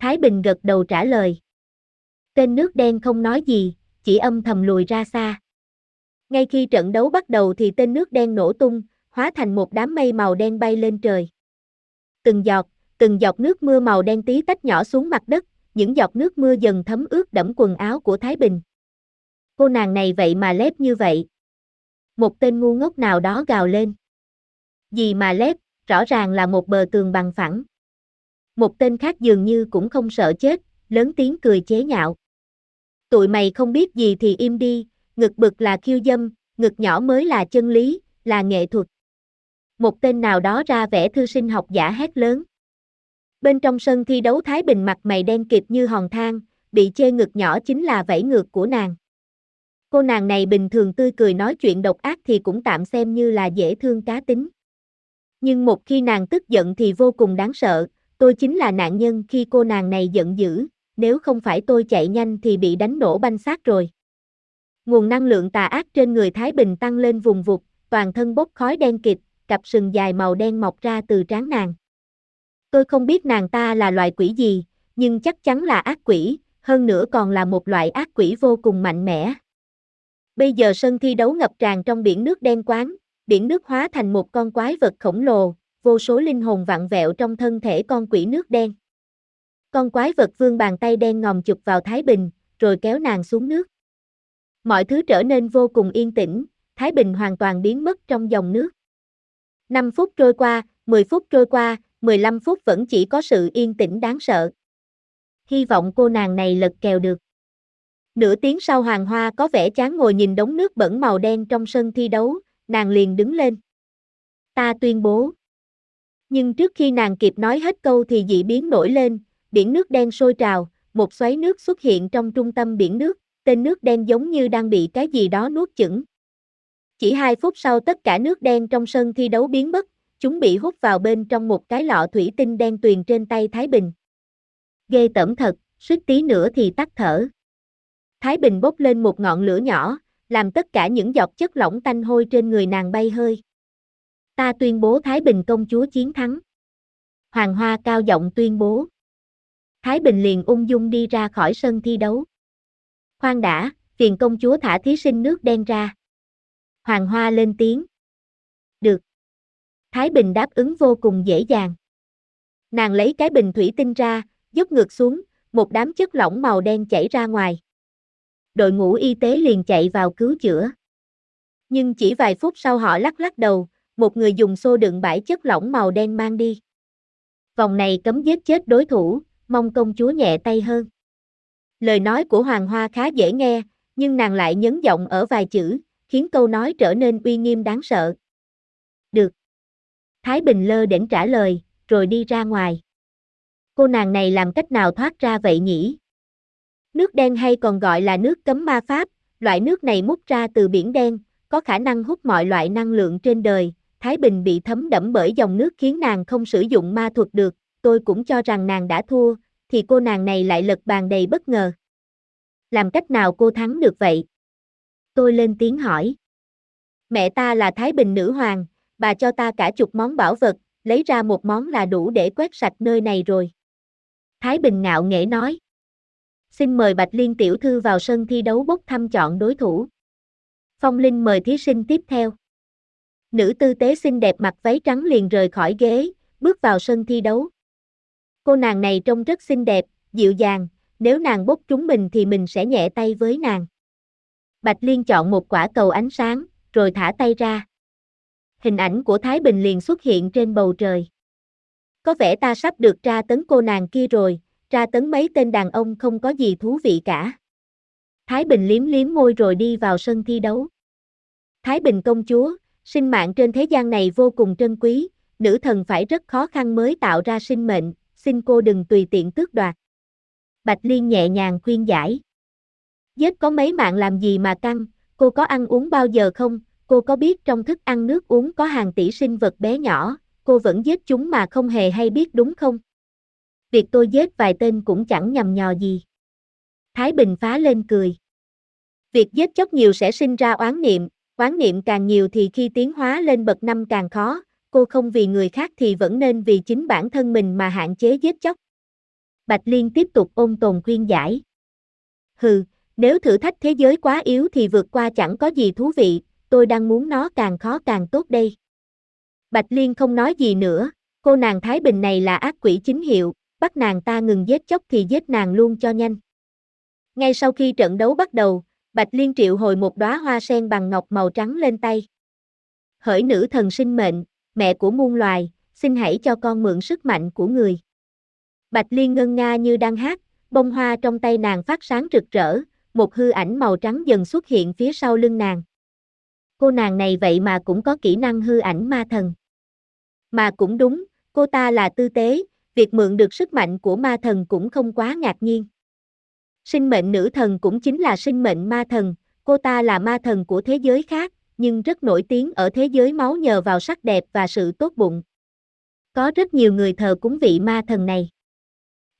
Thái Bình gật đầu trả lời. Tên nước đen không nói gì, chỉ âm thầm lùi ra xa. Ngay khi trận đấu bắt đầu thì tên nước đen nổ tung, hóa thành một đám mây màu đen bay lên trời. Từng giọt, từng giọt nước mưa màu đen tí tách nhỏ xuống mặt đất, những giọt nước mưa dần thấm ướt đẫm quần áo của Thái Bình. Cô nàng này vậy mà lép như vậy. Một tên ngu ngốc nào đó gào lên. Gì mà lép, rõ ràng là một bờ tường bằng phẳng. Một tên khác dường như cũng không sợ chết, lớn tiếng cười chế nhạo. Tụi mày không biết gì thì im đi, ngực bực là khiêu dâm, ngực nhỏ mới là chân lý, là nghệ thuật. Một tên nào đó ra vẻ thư sinh học giả hét lớn. Bên trong sân thi đấu Thái Bình mặt mày đen kịt như hòn than, bị chê ngực nhỏ chính là vẫy ngược của nàng. Cô nàng này bình thường tươi cười nói chuyện độc ác thì cũng tạm xem như là dễ thương cá tính. Nhưng một khi nàng tức giận thì vô cùng đáng sợ, tôi chính là nạn nhân khi cô nàng này giận dữ, nếu không phải tôi chạy nhanh thì bị đánh nổ banh xác rồi. Nguồn năng lượng tà ác trên người Thái Bình tăng lên vùng vụt, toàn thân bốc khói đen kịt, cặp sừng dài màu đen mọc ra từ trán nàng. Tôi không biết nàng ta là loại quỷ gì, nhưng chắc chắn là ác quỷ, hơn nữa còn là một loại ác quỷ vô cùng mạnh mẽ. Bây giờ sân thi đấu ngập tràn trong biển nước đen quáng, biển nước hóa thành một con quái vật khổng lồ, vô số linh hồn vặn vẹo trong thân thể con quỷ nước đen. Con quái vật vương bàn tay đen ngòm chụp vào Thái Bình, rồi kéo nàng xuống nước. Mọi thứ trở nên vô cùng yên tĩnh, Thái Bình hoàn toàn biến mất trong dòng nước. 5 phút trôi qua, 10 phút trôi qua, 15 phút vẫn chỉ có sự yên tĩnh đáng sợ. Hy vọng cô nàng này lật kèo được. Nửa tiếng sau Hoàng Hoa có vẻ chán ngồi nhìn đống nước bẩn màu đen trong sân thi đấu, nàng liền đứng lên. Ta tuyên bố. Nhưng trước khi nàng kịp nói hết câu thì dị biến nổi lên, biển nước đen sôi trào, một xoáy nước xuất hiện trong trung tâm biển nước, tên nước đen giống như đang bị cái gì đó nuốt chửng. Chỉ hai phút sau tất cả nước đen trong sân thi đấu biến mất, chúng bị hút vào bên trong một cái lọ thủy tinh đen tuyền trên tay Thái Bình. Ghê tẩm thật, suýt tí nữa thì tắt thở. Thái Bình bốc lên một ngọn lửa nhỏ, làm tất cả những giọt chất lỏng tanh hôi trên người nàng bay hơi. Ta tuyên bố Thái Bình công chúa chiến thắng. Hoàng Hoa cao giọng tuyên bố. Thái Bình liền ung dung đi ra khỏi sân thi đấu. Khoan đã, phiền công chúa thả thí sinh nước đen ra. Hoàng Hoa lên tiếng. Được. Thái Bình đáp ứng vô cùng dễ dàng. Nàng lấy cái bình thủy tinh ra, dốc ngược xuống, một đám chất lỏng màu đen chảy ra ngoài. Đội ngũ y tế liền chạy vào cứu chữa. Nhưng chỉ vài phút sau họ lắc lắc đầu, một người dùng xô đựng bãi chất lỏng màu đen mang đi. Vòng này cấm giết chết đối thủ, mong công chúa nhẹ tay hơn. Lời nói của Hoàng Hoa khá dễ nghe, nhưng nàng lại nhấn giọng ở vài chữ, khiến câu nói trở nên uy nghiêm đáng sợ. Được. Thái Bình lơ đễnh trả lời, rồi đi ra ngoài. Cô nàng này làm cách nào thoát ra vậy nhỉ? Nước đen hay còn gọi là nước cấm ma pháp, loại nước này mút ra từ biển đen, có khả năng hút mọi loại năng lượng trên đời. Thái Bình bị thấm đẫm bởi dòng nước khiến nàng không sử dụng ma thuật được, tôi cũng cho rằng nàng đã thua, thì cô nàng này lại lật bàn đầy bất ngờ. Làm cách nào cô thắng được vậy? Tôi lên tiếng hỏi. Mẹ ta là Thái Bình nữ hoàng, bà cho ta cả chục món bảo vật, lấy ra một món là đủ để quét sạch nơi này rồi. Thái Bình ngạo nghễ nói. Xin mời Bạch Liên tiểu thư vào sân thi đấu bốc thăm chọn đối thủ. Phong Linh mời thí sinh tiếp theo. Nữ tư tế xinh đẹp mặc váy trắng liền rời khỏi ghế, bước vào sân thi đấu. Cô nàng này trông rất xinh đẹp, dịu dàng, nếu nàng bốc chúng mình thì mình sẽ nhẹ tay với nàng. Bạch Liên chọn một quả cầu ánh sáng, rồi thả tay ra. Hình ảnh của Thái Bình liền xuất hiện trên bầu trời. Có vẻ ta sắp được tra tấn cô nàng kia rồi, tra tấn mấy tên đàn ông không có gì thú vị cả. Thái Bình liếm liếm môi rồi đi vào sân thi đấu. Thái Bình công chúa, sinh mạng trên thế gian này vô cùng trân quý, nữ thần phải rất khó khăn mới tạo ra sinh mệnh, xin cô đừng tùy tiện tước đoạt. Bạch Liên nhẹ nhàng khuyên giải. Giết có mấy mạng làm gì mà căng, cô có ăn uống bao giờ không, cô có biết trong thức ăn nước uống có hàng tỷ sinh vật bé nhỏ, cô vẫn giết chúng mà không hề hay biết đúng không? Việc tôi giết vài tên cũng chẳng nhầm nhò gì. Thái Bình phá lên cười. Việc giết chóc nhiều sẽ sinh ra oán niệm, Quán niệm càng nhiều thì khi tiến hóa lên bậc năm càng khó, cô không vì người khác thì vẫn nên vì chính bản thân mình mà hạn chế giết chóc. Bạch Liên tiếp tục ôn tồn khuyên giải. Hừ, nếu thử thách thế giới quá yếu thì vượt qua chẳng có gì thú vị, tôi đang muốn nó càng khó càng tốt đây. Bạch Liên không nói gì nữa, cô nàng Thái Bình này là ác quỷ chính hiệu, bắt nàng ta ngừng giết chóc thì giết nàng luôn cho nhanh. Ngay sau khi trận đấu bắt đầu, Bạch Liên triệu hồi một đóa hoa sen bằng ngọc màu trắng lên tay. Hỡi nữ thần sinh mệnh, mẹ của muôn loài, xin hãy cho con mượn sức mạnh của người. Bạch Liên ngân nga như đang hát, bông hoa trong tay nàng phát sáng rực rỡ, một hư ảnh màu trắng dần xuất hiện phía sau lưng nàng. Cô nàng này vậy mà cũng có kỹ năng hư ảnh ma thần. Mà cũng đúng, cô ta là tư tế, việc mượn được sức mạnh của ma thần cũng không quá ngạc nhiên. Sinh mệnh nữ thần cũng chính là sinh mệnh ma thần, cô ta là ma thần của thế giới khác, nhưng rất nổi tiếng ở thế giới máu nhờ vào sắc đẹp và sự tốt bụng. Có rất nhiều người thờ cúng vị ma thần này.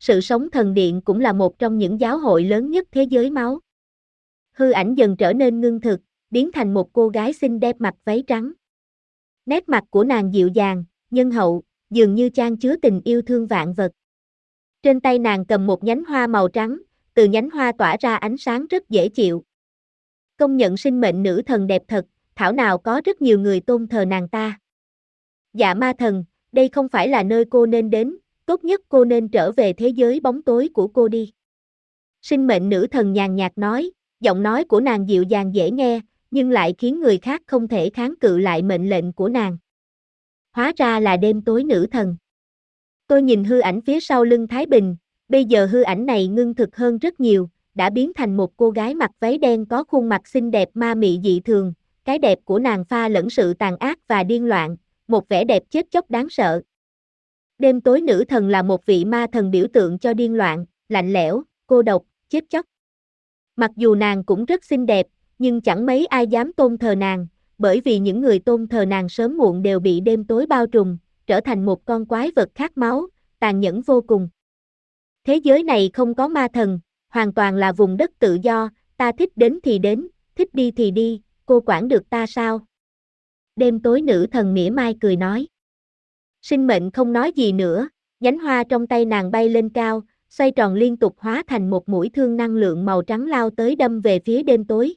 Sự sống thần điện cũng là một trong những giáo hội lớn nhất thế giới máu. Hư ảnh dần trở nên ngưng thực, biến thành một cô gái xinh đẹp mặc váy trắng. Nét mặt của nàng dịu dàng, nhân hậu, dường như trang chứa tình yêu thương vạn vật. Trên tay nàng cầm một nhánh hoa màu trắng, từ nhánh hoa tỏa ra ánh sáng rất dễ chịu. Công nhận sinh mệnh nữ thần đẹp thật, thảo nào có rất nhiều người tôn thờ nàng ta. Dạ ma thần, đây không phải là nơi cô nên đến, tốt nhất cô nên trở về thế giới bóng tối của cô đi. Sinh mệnh nữ thần nhàn nhạt nói, giọng nói của nàng dịu dàng dễ nghe, nhưng lại khiến người khác không thể kháng cự lại mệnh lệnh của nàng. Hóa ra là đêm tối nữ thần. Tôi nhìn hư ảnh phía sau lưng Thái Bình, bây giờ hư ảnh này ngưng thực hơn rất nhiều, đã biến thành một cô gái mặc váy đen có khuôn mặt xinh đẹp ma mị dị thường, cái đẹp của nàng pha lẫn sự tàn ác và điên loạn, một vẻ đẹp chết chóc đáng sợ. Đêm tối nữ thần là một vị ma thần biểu tượng cho điên loạn, lạnh lẽo, cô độc, chết chóc. Mặc dù nàng cũng rất xinh đẹp, nhưng chẳng mấy ai dám tôn thờ nàng, bởi vì những người tôn thờ nàng sớm muộn đều bị đêm tối bao trùm, trở thành một con quái vật khát máu, tàn nhẫn vô cùng. Thế giới này không có ma thần, hoàn toàn là vùng đất tự do, ta thích đến thì đến, thích đi thì đi, cô quản được ta sao? Đêm tối nữ thần mỉa mai cười nói. Sinh mệnh không nói gì nữa, nhánh hoa trong tay nàng bay lên cao, xoay tròn liên tục hóa thành một mũi thương năng lượng màu trắng lao tới đâm về phía đêm tối.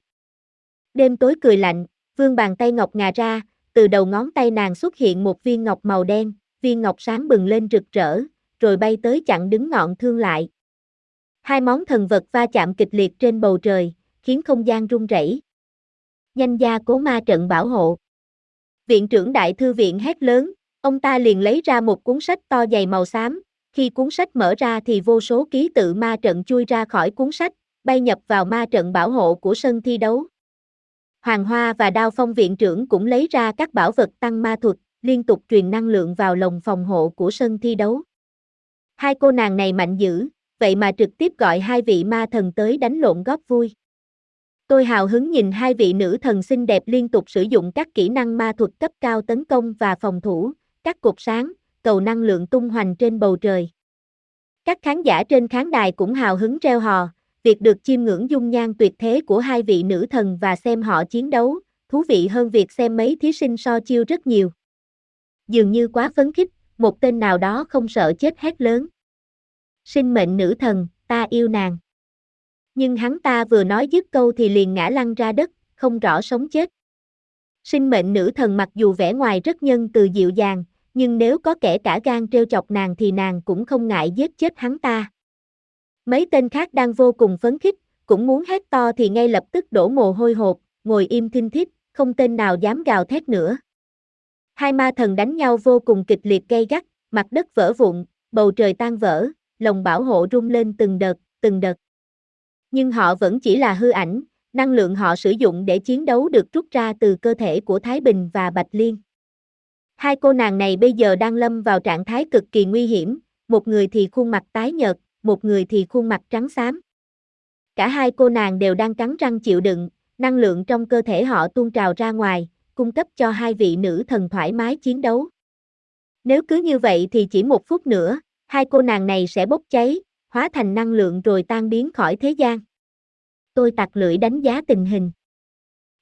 Đêm tối cười lạnh, vương bàn tay ngọc ngà ra, từ đầu ngón tay nàng xuất hiện một viên ngọc màu đen, viên ngọc sáng bừng lên rực rỡ, rồi bay tới chặn đứng ngọn thương lại. Hai món thần vật va chạm kịch liệt trên bầu trời, khiến không gian rung rẩy. Nhanh gia cố ma trận bảo hộ. Viện trưởng đại thư viện hét lớn, ông ta liền lấy ra một cuốn sách to dày màu xám, khi cuốn sách mở ra thì vô số ký tự ma trận chui ra khỏi cuốn sách, bay nhập vào ma trận bảo hộ của sân thi đấu. Hoàng Hoa và Đao Phong viện trưởng cũng lấy ra các bảo vật tăng ma thuật, liên tục truyền năng lượng vào lồng phòng hộ của sân thi đấu. Hai cô nàng này mạnh dữ, vậy mà trực tiếp gọi hai vị ma thần tới đánh lộn góp vui. Tôi hào hứng nhìn hai vị nữ thần xinh đẹp liên tục sử dụng các kỹ năng ma thuật cấp cao tấn công và phòng thủ, các cột sáng, cầu năng lượng tung hoành trên bầu trời. Các khán giả trên khán đài cũng hào hứng reo hò, việc được chiêm ngưỡng dung nhan tuyệt thế của hai vị nữ thần và xem họ chiến đấu, thú vị hơn việc xem mấy thí sinh so chiêu rất nhiều. Dường như quá phấn khích, một tên nào đó không sợ chết hét lớn. Sinh mệnh nữ thần, ta yêu nàng. Nhưng hắn ta vừa nói dứt câu thì liền ngã lăn ra đất, không rõ sống chết. Sinh mệnh nữ thần mặc dù vẻ ngoài rất nhân từ dịu dàng, nhưng nếu có kẻ cả gan trêu chọc nàng thì nàng cũng không ngại giết chết hắn ta. Mấy tên khác đang vô cùng phấn khích, cũng muốn hét to thì ngay lập tức đổ mồ hôi hột, ngồi im thinh thít, không tên nào dám gào thét nữa. Hai ma thần đánh nhau vô cùng kịch liệt gay gắt, mặt đất vỡ vụn, bầu trời tan vỡ, lồng bảo hộ rung lên từng đợt, từng đợt. Nhưng họ vẫn chỉ là hư ảnh, năng lượng họ sử dụng để chiến đấu được rút ra từ cơ thể của Thái Bình và Bạch Liên. Hai cô nàng này bây giờ đang lâm vào trạng thái cực kỳ nguy hiểm, một người thì khuôn mặt tái nhợt, một người thì khuôn mặt trắng xám. Cả hai cô nàng đều đang cắn răng chịu đựng, năng lượng trong cơ thể họ tuôn trào ra ngoài, cung cấp cho hai vị nữ thần thoải mái chiến đấu. Nếu cứ như vậy thì chỉ một phút nữa, hai cô nàng này sẽ bốc cháy, hóa thành năng lượng rồi tan biến khỏi thế gian. Tôi tặc lưỡi đánh giá tình hình.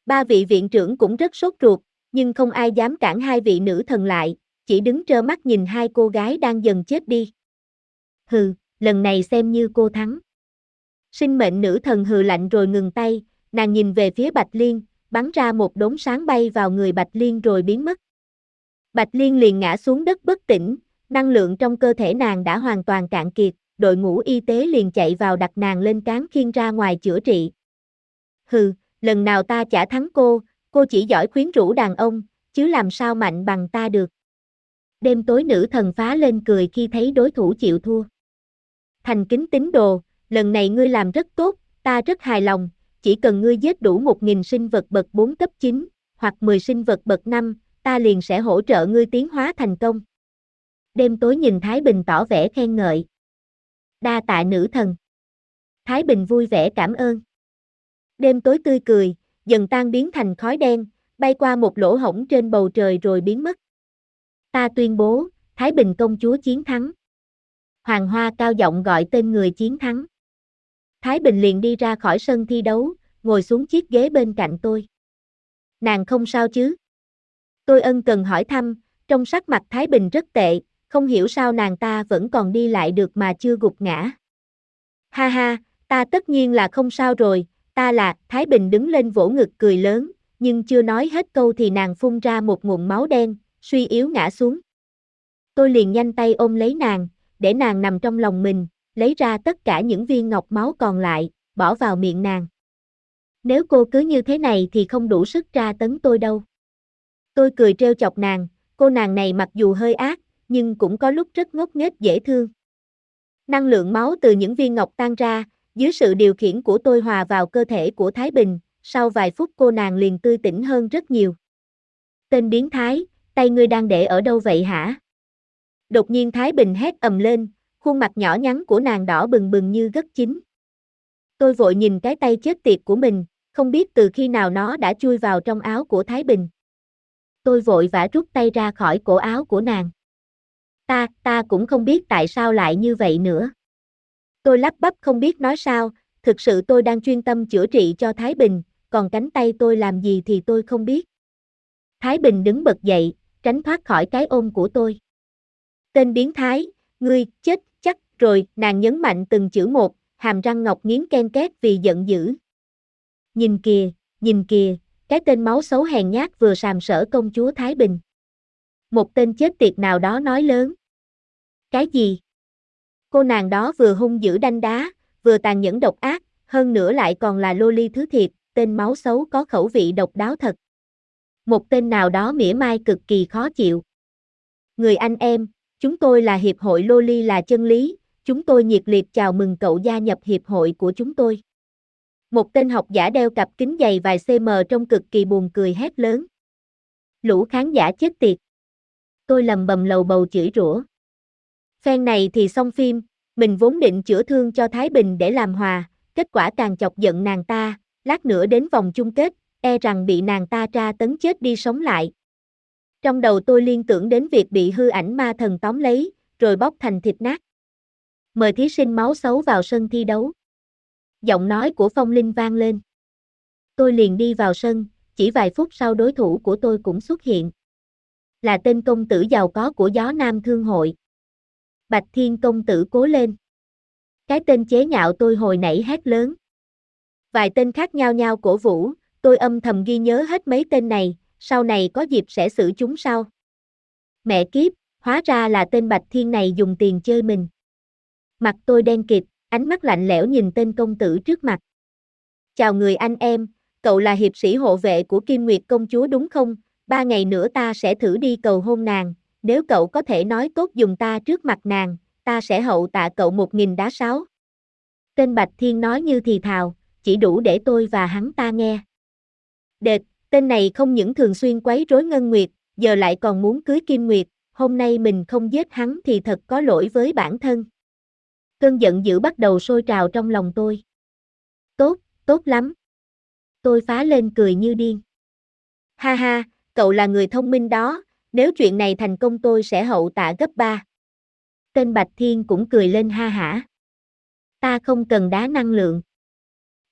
Ba vị viện trưởng cũng rất sốt ruột, nhưng không ai dám cản hai vị nữ thần lại, chỉ đứng trơ mắt nhìn hai cô gái đang dần chết đi. Hừ, lần này xem như cô thắng. Sinh mệnh nữ thần hừ lạnh rồi ngừng tay, nàng nhìn về phía Bạch Liên, bắn ra một đốm sáng bay vào người Bạch Liên rồi biến mất. Bạch Liên liền ngã xuống đất bất tỉnh, năng lượng trong cơ thể nàng đã hoàn toàn cạn kiệt, đội ngũ y tế liền chạy vào đặt nàng lên cán khiên ra ngoài chữa trị. Hừ, lần nào ta chả thắng cô, cô chỉ giỏi khuyến rũ đàn ông, chứ làm sao mạnh bằng ta được. Đêm tối nữ thần phá lên cười khi thấy đối thủ chịu thua. Thành kính tín đồ, lần này ngươi làm rất tốt, ta rất hài lòng, chỉ cần ngươi giết đủ 1.000 sinh vật bậc 4 cấp 9, hoặc 10 sinh vật bậc 5, ta liền sẽ hỗ trợ ngươi tiến hóa thành công. Đêm tối nhìn Thái Bình tỏ vẻ khen ngợi. Đa tạ nữ thần. Thái Bình vui vẻ cảm ơn. Đêm tối tươi cười, dần tan biến thành khói đen, bay qua một lỗ hổng trên bầu trời rồi biến mất. Ta tuyên bố, Thái Bình công chúa chiến thắng. Hoàng Hoa cao giọng gọi tên người chiến thắng. Thái Bình liền đi ra khỏi sân thi đấu, ngồi xuống chiếc ghế bên cạnh tôi. Nàng không sao chứ? Tôi ân cần hỏi thăm, trong sắc mặt Thái Bình rất tệ, không hiểu sao nàng ta vẫn còn đi lại được mà chưa gục ngã. Ha ha, ta tất nhiên là không sao rồi, ta là, Thái Bình đứng lên vỗ ngực cười lớn, nhưng chưa nói hết câu thì nàng phun ra một nguồn máu đen, suy yếu ngã xuống. Tôi liền nhanh tay ôm lấy nàng, để nàng nằm trong lòng mình, lấy ra tất cả những viên ngọc máu còn lại, bỏ vào miệng nàng. Nếu cô cứ như thế này thì không đủ sức tra tấn tôi đâu. Tôi cười trêu chọc nàng, cô nàng này mặc dù hơi ác, nhưng cũng có lúc rất ngốc nghếch dễ thương. Năng lượng máu từ những viên ngọc tan ra, dưới sự điều khiển của tôi hòa vào cơ thể của Thái Bình, sau vài phút cô nàng liền tươi tỉnh hơn rất nhiều. Tên biến thái, tay ngươi đang để ở đâu vậy hả? Đột nhiên Thái Bình hét ầm lên, khuôn mặt nhỏ nhắn của nàng đỏ bừng bừng như gất chín. Tôi vội nhìn cái tay chết tiệt của mình, không biết từ khi nào nó đã chui vào trong áo của Thái Bình. Tôi vội vã rút tay ra khỏi cổ áo của nàng. Ta, ta cũng không biết tại sao lại như vậy nữa. Tôi lắp bắp không biết nói sao, thực sự tôi đang chuyên tâm chữa trị cho Thái Bình, còn cánh tay tôi làm gì thì tôi không biết. Thái Bình đứng bật dậy, tránh thoát khỏi cái ôm của tôi. Tên biến thái, ngươi, chết, rồi, nàng nhấn mạnh từng chữ một, hàm răng ngọc nghiến ken két vì giận dữ. Nhìn kìa, nhìn kìa, cái tên máu xấu hèn nhát vừa sàm sở công chúa Thái Bình. Một tên chết tiệt nào đó nói lớn. Cái gì? Cô nàng đó vừa hung dữ đanh đá, vừa tàn nhẫn độc ác, hơn nữa lại còn là lô ly thứ thiệt, tên máu xấu có khẩu vị độc đáo thật. Một tên nào đó mỉa mai cực kỳ khó chịu. Người anh em, chúng tôi là Hiệp hội Lô Ly là chân lý, chúng tôi nhiệt liệt chào mừng cậu gia nhập hiệp hội của chúng tôi. Một tên học giả đeo cặp kính dày vài cm trong cực kỳ buồn cười hét lớn. Lũ khán giả chết tiệt. Tôi lầm bầm lầu bầu chửi rủa. Phen này thì xong phim, mình vốn định chữa thương cho Thái Bình để làm hòa, kết quả càng chọc giận nàng ta, lát nữa đến vòng chung kết, e rằng bị nàng ta tra tấn chết đi sống lại. Trong đầu tôi liên tưởng đến việc bị hư ảnh ma thần tóm lấy, rồi bóc thành thịt nát. Mời thí sinh máu xấu vào sân thi đấu. Giọng nói của Phong Linh vang lên. Tôi liền đi vào sân, chỉ vài phút sau đối thủ của tôi cũng xuất hiện. Là tên công tử giàu có của gió Nam Thương hội. Bạch Thiên công tử cố lên. Cái tên chế nhạo tôi hồi nãy hét lớn. Vài tên khác nhau nhau cổ vũ, tôi âm thầm ghi nhớ hết mấy tên này, sau này có dịp sẽ xử chúng sau. Mẹ kiếp, hóa ra là tên Bạch Thiên này dùng tiền chơi mình. Mặt tôi đen kịt, ánh mắt lạnh lẽo nhìn tên công tử trước mặt. Chào người anh em, cậu là hiệp sĩ hộ vệ của Kim Nguyệt công chúa đúng không? Ba ngày nữa ta sẽ thử đi cầu hôn nàng, nếu cậu có thể nói tốt dùng ta trước mặt nàng, ta sẽ hậu tạ cậu một nghìn đá sáu. Tên Bạch Thiên nói như thì thào, chỉ đủ để tôi và hắn ta nghe. Đệt, tên này không những thường xuyên quấy rối Ngân Nguyệt, giờ lại còn muốn cưới Kim Nguyệt, hôm nay mình không giết hắn thì thật có lỗi với bản thân. Cơn giận dữ bắt đầu sôi trào trong lòng tôi. Tốt, tốt lắm. Tôi phá lên cười như điên. Ha ha, cậu là người thông minh đó, nếu chuyện này thành công tôi sẽ hậu tạ gấp ba. Tên Bạch Thiên cũng cười lên ha hả. Ta không cần đá năng lượng.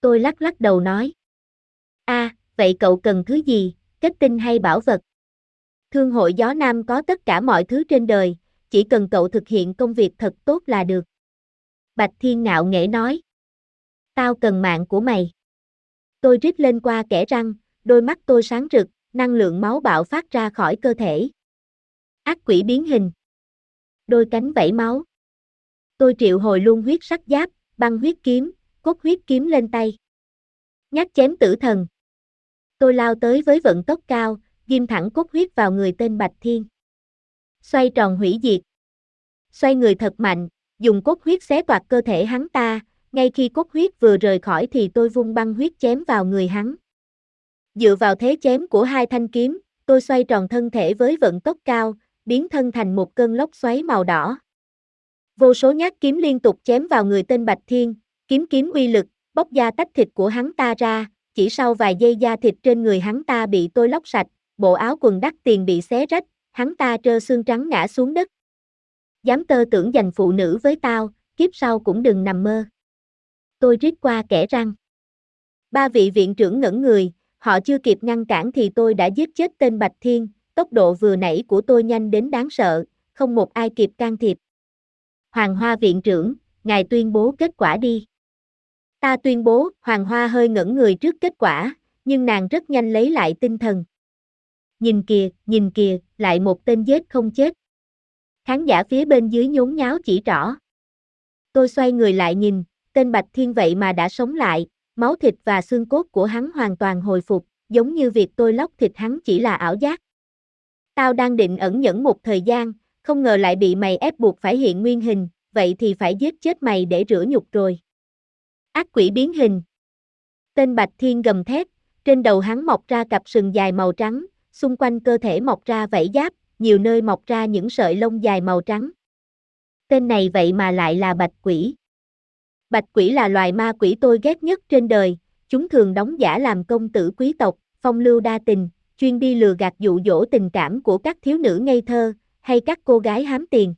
Tôi lắc lắc đầu nói. a vậy cậu cần thứ gì, kết tinh hay bảo vật? Thương hội Gió Nam có tất cả mọi thứ trên đời, chỉ cần cậu thực hiện công việc thật tốt là được. Bạch Thiên ngạo nghễ nói. Tao cần mạng của mày. Tôi rít lên qua kẻ răng, đôi mắt tôi sáng rực, năng lượng máu bạo phát ra khỏi cơ thể. Ác quỷ biến hình. Đôi cánh vẫy máu. Tôi triệu hồi luôn huyết sắc giáp, băng huyết kiếm, cốt huyết kiếm lên tay. Nhát chém tử thần. Tôi lao tới với vận tốc cao, ghim thẳng cốt huyết vào người tên Bạch Thiên. Xoay tròn hủy diệt. Xoay người thật mạnh, dùng cốt huyết xé toạc cơ thể hắn ta, ngay khi cốt huyết vừa rời khỏi thì tôi vung băng huyết chém vào người hắn. Dựa vào thế chém của hai thanh kiếm, tôi xoay tròn thân thể với vận tốc cao, biến thân thành một cơn lốc xoáy màu đỏ. Vô số nhát kiếm liên tục chém vào người tên Bạch Thiên, kiếm kiếm uy lực, bóc da tách thịt của hắn ta ra, chỉ sau vài giây da thịt trên người hắn ta bị tôi lóc sạch, bộ áo quần đắt tiền bị xé rách, hắn ta trơ xương trắng ngã xuống đất. Dám tơ tưởng giành phụ nữ với tao, kiếp sau cũng đừng nằm mơ. Tôi rít qua kẻ răng. Ba vị viện trưởng ngẩn người, họ chưa kịp ngăn cản thì tôi đã giết chết tên Bạch Thiên, tốc độ vừa nãy của tôi nhanh đến đáng sợ, không một ai kịp can thiệp. Hoàng Hoa viện trưởng, ngài tuyên bố kết quả đi. Ta tuyên bố, Hoàng Hoa hơi ngẩn người trước kết quả, nhưng nàng rất nhanh lấy lại tinh thần. Nhìn kìa, nhìn kìa, lại một tên giết không chết. Khán giả phía bên dưới nhốn nháo chỉ rõ. Tôi xoay người lại nhìn, tên Bạch Thiên vậy mà đã sống lại, máu thịt và xương cốt của hắn hoàn toàn hồi phục, giống như việc tôi lóc thịt hắn chỉ là ảo giác. Tao đang định ẩn nhẫn một thời gian, không ngờ lại bị mày ép buộc phải hiện nguyên hình, vậy thì phải giết chết mày để rửa nhục rồi. Ác quỷ biến hình. Tên Bạch Thiên gầm thét, trên đầu hắn mọc ra cặp sừng dài màu trắng, xung quanh cơ thể mọc ra vảy giáp, nhiều nơi mọc ra những sợi lông dài màu trắng. Tên này vậy mà lại là bạch quỷ. Bạch quỷ là loài ma quỷ tôi ghét nhất trên đời, chúng thường đóng giả làm công tử quý tộc, phong lưu đa tình, chuyên đi lừa gạt dụ dỗ tình cảm của các thiếu nữ ngây thơ, hay các cô gái hám tiền.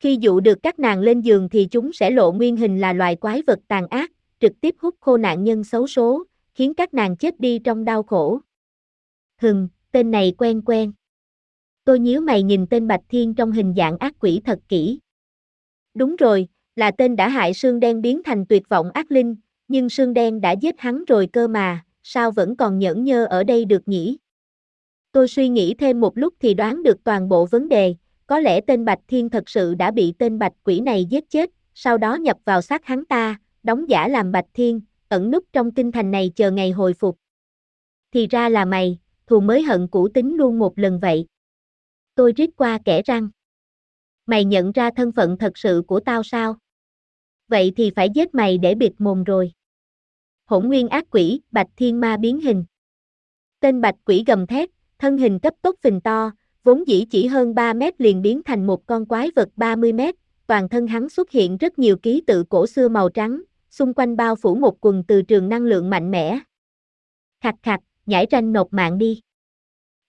Khi dụ được các nàng lên giường thì chúng sẽ lộ nguyên hình là loài quái vật tàn ác, trực tiếp hút khô nạn nhân xấu số, khiến các nàng chết đi trong đau khổ. Hừng, tên này quen quen. Tôi nhíu mày nhìn tên Bạch Thiên trong hình dạng ác quỷ thật kỹ. Đúng rồi, là tên đã hại Sương Đen biến thành tuyệt vọng ác linh, nhưng Sương Đen đã giết hắn rồi cơ mà, sao vẫn còn nhẫn nhơ ở đây được nhỉ? Tôi suy nghĩ thêm một lúc thì đoán được toàn bộ vấn đề, có lẽ tên Bạch Thiên thật sự đã bị tên Bạch Quỷ này giết chết, sau đó nhập vào xác hắn ta, đóng giả làm Bạch Thiên, ẩn núp trong kinh thành này chờ ngày hồi phục. Thì ra là mày, thù mới hận cũ tính luôn một lần vậy. Tôi rít qua kẻ răng. Mày nhận ra thân phận thật sự của tao sao? Vậy thì phải giết mày để bịt mồm rồi. Hỗn nguyên ác quỷ, bạch thiên ma biến hình. Tên bạch quỷ gầm thét, thân hình cấp tốc phình to, vốn dĩ chỉ hơn 3 mét liền biến thành một con quái vật 30 mét, toàn thân hắn xuất hiện rất nhiều ký tự cổ xưa màu trắng, xung quanh bao phủ một quần từ trường năng lượng mạnh mẽ. khạch khạch nhảy ranh nộp mạng đi.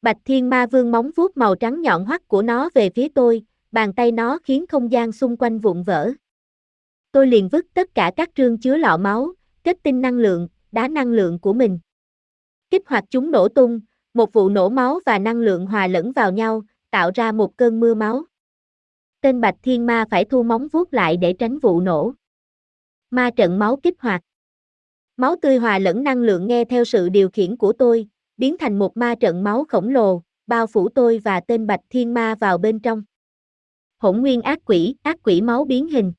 Bạch Thiên Ma Vương móng vuốt màu trắng nhọn hoắt của nó về phía tôi, bàn tay nó khiến không gian xung quanh vụn vỡ. Tôi liền vứt tất cả các trương chứa lọ máu, kết tinh năng lượng, đá năng lượng của mình. Kích hoạt chúng nổ tung, một vụ nổ máu và năng lượng hòa lẫn vào nhau, tạo ra một cơn mưa máu. Tên Bạch Thiên Ma phải thu móng vuốt lại để tránh vụ nổ. Ma trận máu kích hoạt. Máu tươi hòa lẫn năng lượng nghe theo sự điều khiển của tôi, biến thành một ma trận máu khổng lồ, bao phủ tôi và tên Bạch Thiên Ma vào bên trong. Hỗn nguyên ác quỷ, ác quỷ máu biến hình.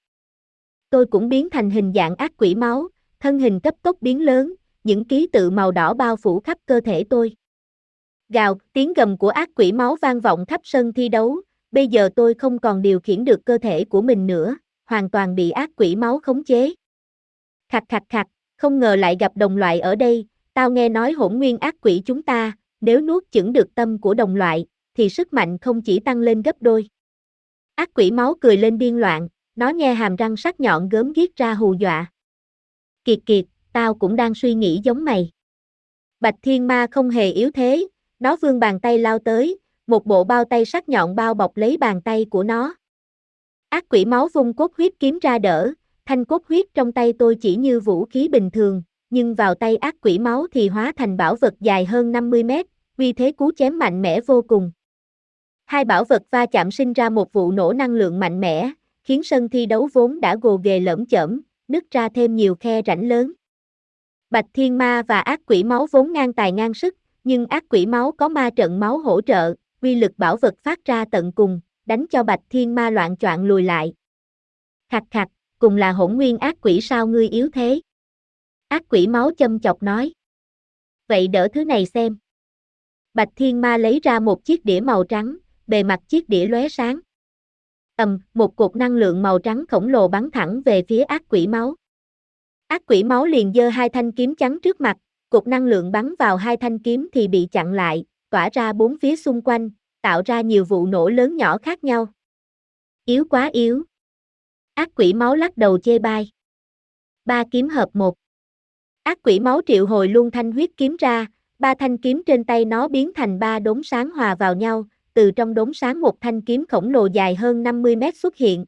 Tôi cũng biến thành hình dạng ác quỷ máu, thân hình cấp tốc biến lớn, những ký tự màu đỏ bao phủ khắp cơ thể tôi. Gào, tiếng gầm của ác quỷ máu vang vọng khắp sân thi đấu, bây giờ tôi không còn điều khiển được cơ thể của mình nữa, hoàn toàn bị ác quỷ máu khống chế. Khặt khặt khặt, không ngờ lại gặp đồng loại ở đây, tao nghe nói hỗn nguyên ác quỷ chúng ta, nếu nuốt chửng được tâm của đồng loại, thì sức mạnh không chỉ tăng lên gấp đôi. Ác quỷ máu cười lên điên loạn, nó nghe hàm răng sắc nhọn gớm ghiết ra hù dọa. Kiệt kiệt, tao cũng đang suy nghĩ giống mày. Bạch Thiên Ma không hề yếu thế, Nó vươn bàn tay lao tới, một bộ bao tay sắc nhọn bao bọc lấy bàn tay của nó. Ác quỷ máu vung cốt huyết kiếm ra đỡ, thanh cốt huyết trong tay tôi chỉ như vũ khí bình thường, nhưng vào tay ác quỷ máu thì hóa thành bảo vật dài hơn 50 mét, vì thế cú chém mạnh mẽ vô cùng. Hai bảo vật va chạm sinh ra một vụ nổ năng lượng mạnh mẽ, khiến sân thi đấu vốn đã gồ ghề lởm chởm, nứt ra thêm nhiều khe rãnh lớn. Bạch Thiên Ma và ác quỷ máu vốn ngang tài ngang sức, nhưng ác quỷ máu có ma trận máu hỗ trợ, quy lực bảo vật phát ra tận cùng, đánh cho Bạch Thiên Ma loạn choạng lùi lại. Khặt khặt, cùng là hỗn nguyên ác quỷ sao ngươi yếu thế? Ác quỷ máu châm chọc nói. Vậy đỡ thứ này xem. Bạch Thiên Ma lấy ra một chiếc đĩa màu trắng, bề mặt chiếc đĩa lóe sáng. Ầm, một cột năng lượng màu trắng khổng lồ bắn thẳng về phía ác quỷ máu. Ác quỷ máu liền giơ hai thanh kiếm trắng trước mặt, cột năng lượng bắn vào hai thanh kiếm thì bị chặn lại, tỏa ra bốn phía xung quanh, tạo ra nhiều vụ nổ lớn nhỏ khác nhau. Yếu quá yếu. Ác quỷ máu lắc đầu chê bai. Ba kiếm hợp một. Ác quỷ máu triệu hồi luôn thanh huyết kiếm ra, ba thanh kiếm trên tay nó biến thành ba đốm sáng hòa vào nhau, từ trong đốm sáng một thanh kiếm khổng lồ dài hơn 50 mét xuất hiện.